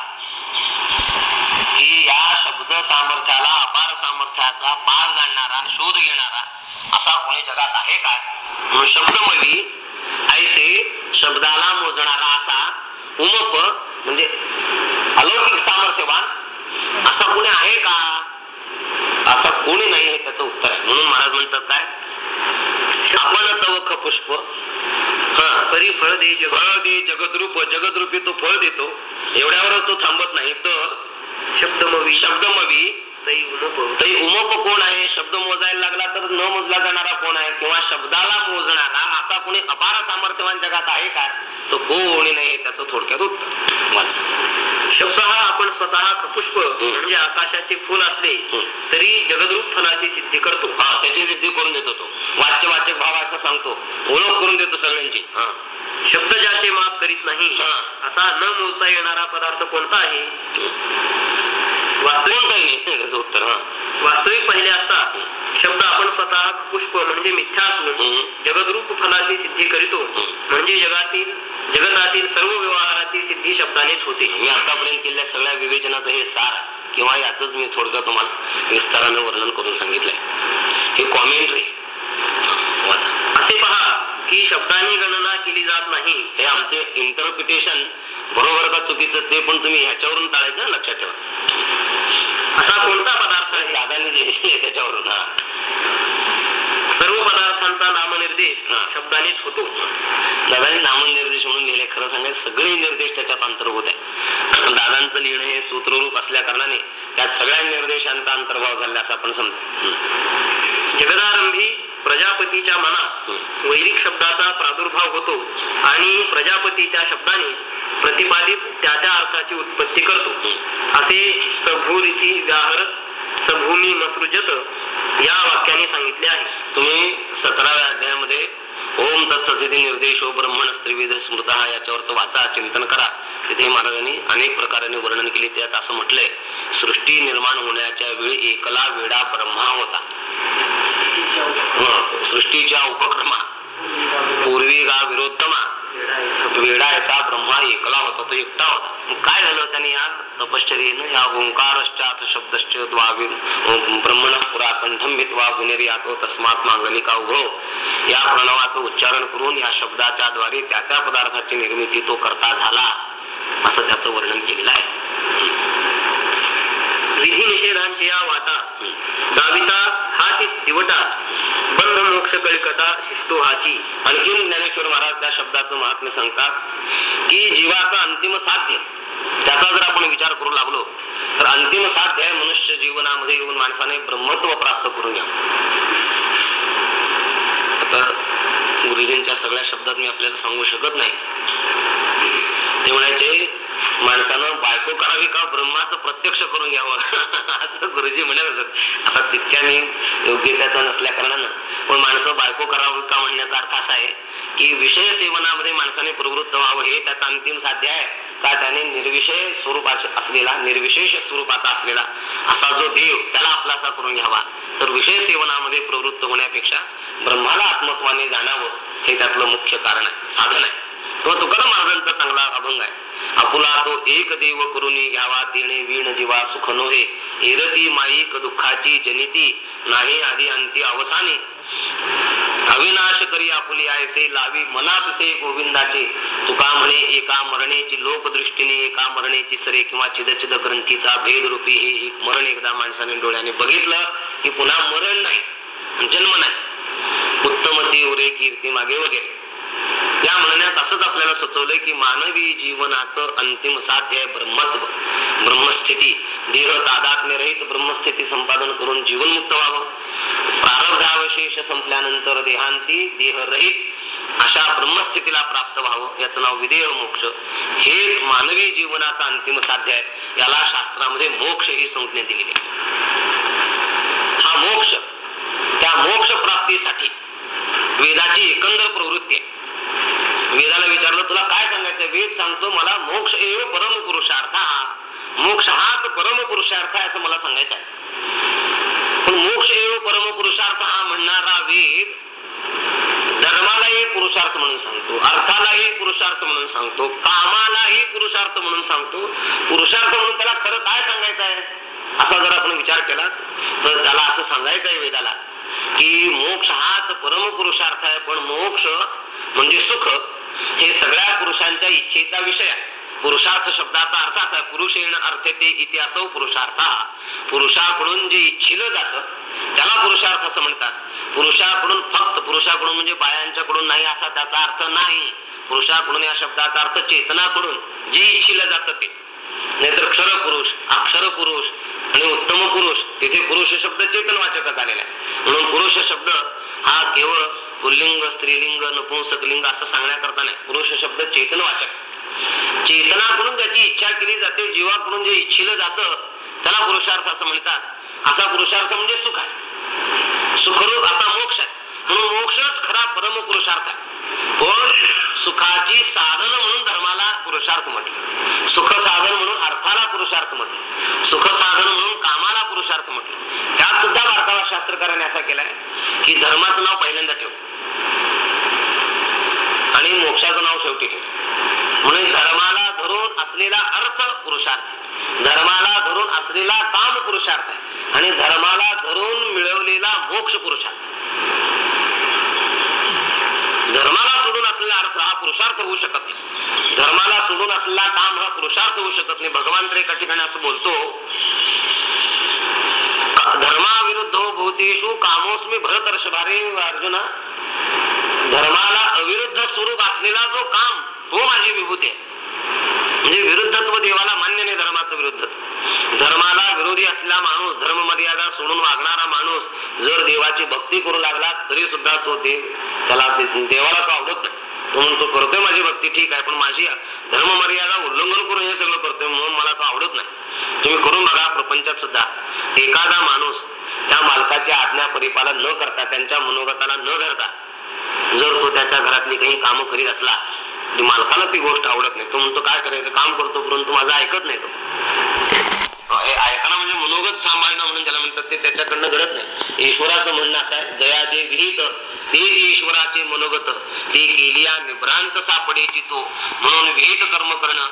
की या शब्द सामर्थ्याला अपार सामर्थ्याचा पार जाणणारा शोध घेणारा असा कोणी जगात आहे काय म्हणून शब्दमवी ऐसे शब्दाला मोजणारा असा उमप म्हणजे अलौकिक सामर्थ्यवान असा कोणी आहे का? असा कोणी नाही हे त्याचं उत्तर आहे. म्हणून महाराज म्हणतात काय? आपण तवख पुष्प परी फळ दे फळ दे जगद्रूप जगद्रूपी तो फळ देतो. एवढ्यावरच तो थांबत नाही. तर शब्दमवी. शब्दमवी उमप कोण आहे? शब्द मोजायला लागला तर न मोजला जाणारा कोण आहे? किंवा शब्दाला मोजणारा असा कोणी अपार सामर्थ्यवान जगात आहे का? तो कोणी नाही त्याचं थोडक्यात उत्तर. शब्द हा आपण स्वतः कपुष्प म्हणजे आकाशाचे फुल असले. तरी जगद्रूप फलाची सिद्धी करतो. हा त्याची सिद्धी करून देतो तो. वाच्य वाचक भाव असं सांगतो. ओळख करून देतो सगळ्यांची. हा. शब्द ज्याचे माप करीत नाही. असा न मोजता येणारा पदार्थ कोणता आहे? वास्तविक कोणताही नाही त्याचं उत्तर हा. वास्तविक पहिले असता शब्द आपण स्वतः पुष्प म्हणजे मिथ्या असून. जगद्रूप फलाची सिद्धी करीतो. म्हणजे जगातील जगतातील सर्व व्यवहाराची सिद्धी शब्दानेच होते. मी आतापर्यंत केलेल्या सगळ्या विवेचनाचं हे सार. किंवा याच मी थोडक्यात तुम्हाला विस्ताराने वर्णन करून सांगितलंय. हे कॉमेंट्री असे पहा की शब्दाने गणना केली जात नाही. हे आमचे इंटरप्रिटेशन बरोबर का चुकीचं ते पण तुम्ही ह्याच्यावरून टाळायचं लक्षात ठेवा. असा कोणता पदार्थ आहे? दादानी जे त्याच्यावरून हा. सर्व पदार्थांचा नामनिर्देश हा. शब्दानेच होतो. दादाने नामनिर्देश म्हणून लिहिले खरं सांगायचं सगळे निर्देश त्याच्यात अंतर्भूत आहे दादांचं लिहिणं हे सूत्ररूप असल्या कारणाने त्यात सगळ्या निर्देशांचा अंतर्भाव झाला असं आपण समजा. जगदारंभी प्रजापतीच्या मनात वैदिक शब्दाचा प्रादुर्भाव होतो आणि प्रजापती त्या शब्दाने प्रतिपादित त्या त्या अर्थाची उत्पत्ती करतो. असे सभूरिती व्याहरत सभूमी मसृजत या वाक्याने सांगितले आहे. तुम्ही सतराव्या अध्यायामध्ये ओम तत्सचे निर्देशो ब्रह्मण स्त्रिविध स्मृत याच्यावरचं वाचा चिंतन करा. तिथे महाराजांनी अनेक प्रकाराने वर्णन केले त्यात असं म्हटलंय सृष्टी निर्माण होण्याच्या वेळी एकला वेडा ब्रह्मा होता. सृष्टीच्या उपक्रमा पूर्वी गा विरोधमा वेडा असा ब्रह्मा एकला होता तो एकटा होता. काय झालं त्याने या तपश्चर्येनं या ओंकारश्चात शब्दश्च द्वावी ब्रह्मण पुरा कंठम भित्वा गुणेर्यातो तस्मात मांगलिका उभो. या प्रणवाचं उच्चारण करून या शब्दाच्या द्वारे त्या त्या पदार्थाची निर्मिती तो करता झाला. असं त्याचं वर्णन केलेलं आहे. विधी निषेधांची या वाटा दाविता हा ती दिवटा. बंध मोक्ष कळकटा शिष्टो हाची. आणखीन ज्ञानेश्वर महाराज त्या शब्दाचं महात्म्य सांगतात की जीवाचा अंतिम साध्य. त्याचा जर आपण विचार करू लागलो तर अंतिम साध्य आहे मनुष्य जीवनामध्ये येऊन माणसाने ब्रह्मत्व प्राप्त करून घ्या तर गुरुजींच्या सगळ्या शब्दात मी आपल्याला सांगू शकत नाही. ते म्हणायचे माणसानं बायको करावी का ब्रह्माचं प्रत्यक्ष करून घ्यावं? *laughs* असं गुरुजी म्हणत असत आता तितक्या मी योग्य त्याचा नसल्या कारणानं. पण माणसं बायको करावी का म्हणण्याचा अर्थ असा आहे की विषय सेवनामध्ये माणसाने प्रवृत्त व्हावं हे त्याचा अंतिम साध्य आहे. का त्याने निर्विषय स्वरूपाचा असलेला निर्विशेष स्वरूपाचा असलेला असा जो देव त्याला आपलासा करून घ्यावा. तर विषय सेवनामध्ये प्रवृत्त होण्यापेक्षा ब्रह्माला आत्मत्वाने जाणावं हे त्यातलं मुख्य कारण आहे. साधन आहे. किंवा तुकाराम महाराजांचा चांगला अभंग आहे. आपुला तो एक देव करून घ्यावा देणे वीण जीवा सुख नोहे. हिरती माईक दुःखाची जनिती नाही आधी अंती अवसानी. अविनाश करी आपुली आयसे लावी मनातसे गोविंदाचे. तुका म्हणे एका मरणेची लोकदृष्टीने एका मरणेची सरे किंवा चिदचिद ग्रंथीचा भेद रूपी हे एक मरण एकदा माणसाने डोळ्याने बघितलं की पुन्हा मरण नाही जन्म नाही. उत्तमती उरे कीर्ती मागे वगैरे. त्या म्हणण्यात असंच आपल्याला सुचवलंय की मानवी जीवनाचं अंतिम साध्य आहे ब्रह्मत्व ब्रह्मस्थिती. देह तादात्म्यरहित ब्रह्मस्थिती संपादन करून जीवनमुक्त व्हावं. प्रारब्धावशेष संपल्यानंतर देहांती देहरहित अशा ब्रह्मस्थितीला प्राप्त व्हावं याचं नाव विदेह मोक्ष. हेच मानवी जीवनाचा अंतिम साध्य आहे. याला शास्त्रामध्ये मोक्ष ही संज्ञा दिलेली आहे. हा मोक्ष त्या मोक्ष प्राप्तीसाठी वेदाची एकंदर प्रवृत्ती आहे. वेदाला विचारलं तुला काय सांगायचं वेद सांगतो मला मोक्ष एव परम पुरुषार्थ मोक्ष हाच परम पुरुषार्थ आहे असं मला सांगायचं आहे पण मोक्ष एव परम पुरुषार्थ हा म्हणणारा वेद धर्मालाही पुरुषार्थ म्हणून सांगतो अर्थालाही पुरुषार्थ म्हणून सांगतो कामालाही पुरुषार्थ म्हणून सांगतो. पुरुषार्थ म्हणून त्याला खरं काय सांगायचं आहे असा जर आपण विचार केला तर त्याला असं सांगायचं आहे वेदाला की मोक्ष हाच परम पुरुषार्थ आहे पण मोक्ष म्हणजे सुख. हे सगळ्या पुरुषांच्या इच्छेचा विषय पुरुषार्थ शब्दाचा अर्थ असा पुरुषेण अर्थ ते इतिहास पुरुषार्थ. पुरुषाकडून जे इच्छिलं जातं त्याला पुरुषार्थ असं म्हणतात. पुरुषाकडून फक्त पुरुषाकडून म्हणजे बायांच्याकडून नाही असा त्याचा अर्थ नाही. पुरुषाकडून या शब्दाचा अर्थ चेतनाकडून जे इच्छिलं जातं ते. नाहीतर क्षर पुरुष अक्षर पुरुष आणि उत्तम पुरुष तिथे पुरुष शब्द चेतनवाचकच आलेला आहे म्हणून पुरुष शब्द हा केवळ पुल्लिंग स्त्रीलिंग नपुंसकलिंग असं सांगण्याकरता नाही. पुरुष शब्द चेतनवाचक चेतनाकडून ज्याची इच्छा केली जाते जीवाकडून जे इच्छिलं जातं त्याला पुरुषार्थ असं म्हणतात. असा पुरुषार्थ म्हणजे सुख आहे. सुखरूप असा मोक्ष आहे. म्हणून मोक्षच खरा परम पुरुषार्थ आहे. पण सुखाची साधन म्हणून धर्माला पुरुषार्थ म्हटलं. सुख साधन म्हणून अर्थाला पुरुषार्थ म्हटलं. सुख साधन म्हणून कामाला पुरुषार्थ म्हटलं. त्यात सुद्धा भारताला शास्त्रकाराने असा केलाय की धर्माचं नाव पहिल्यांदा ठेव. आणि मोक्षाचं नाव शेवटी ठेव. म्हणून धर्माला धरून असलेला अर्थ पुरुषार्थ धर्माला धरून असलेला काम पुरुषार्थ आहे. आणि धर्माला धरून मिळवलेला मोक्ष पुरुषार्थ धर्माला सोडून असलेला अर्थ हा पुरुषार्थ होऊ शकत नाही. धर्माला सोडून असलेला काम हा पुरुषार्थ होऊ शकत नाही. भगवान तर एका ठिकाणी असं बोलतो धर्माविरुद्ध भूतेषु कामोस्मी भरतर्षभारे अर्जुना. धर्माला अविरुद्ध स्वरूप असलेला जो काम तो माझी विभूती आहे. म्हणजे विरुद्धत्व देवाला मान्य नाही धर्माचं विरुद्ध. धर्माला विरोधी असलेला माणूस धर्म मर्यादा सोडून वागणारा माणूस जर देवाची भक्ती करू लागला तरी सुद्धा तो देव त्याला देवाला तो आवडत नाही. तो म्हणतो करतोय माझी भक्ती ठीक आहे पण माझी धर्म मर्यादा उल्लंघन करून हे सगळं करतोय म्हणून मला तो आवडत नाही. तुम्ही करून बघा प्रपंचात सुद्धा एखादा माणूस त्या मालकाची आज्ञा परिपालन न करता त्यांच्या मनोगताला न धरता जर तो त्याच्या घरातली काही कामं करीत असला मालकाला ती गोष्ट आवडत नाही. तो म्हणतो काय करायचं? काम करतो परंतु माझं ऐकत नाही तो. ऐकणं म्हणजे मनोगत सांभाळणं म्हणून ज्याला म्हणतात ते त्याच्याकडनं घडत नाही. ईश्वराचं म्हणणं असं आहे जया जे विहित ते ईश्वराचे मनोगत ते केलिया निभ्रांत सापडेची तो. म्हणून विहित कर्म करणं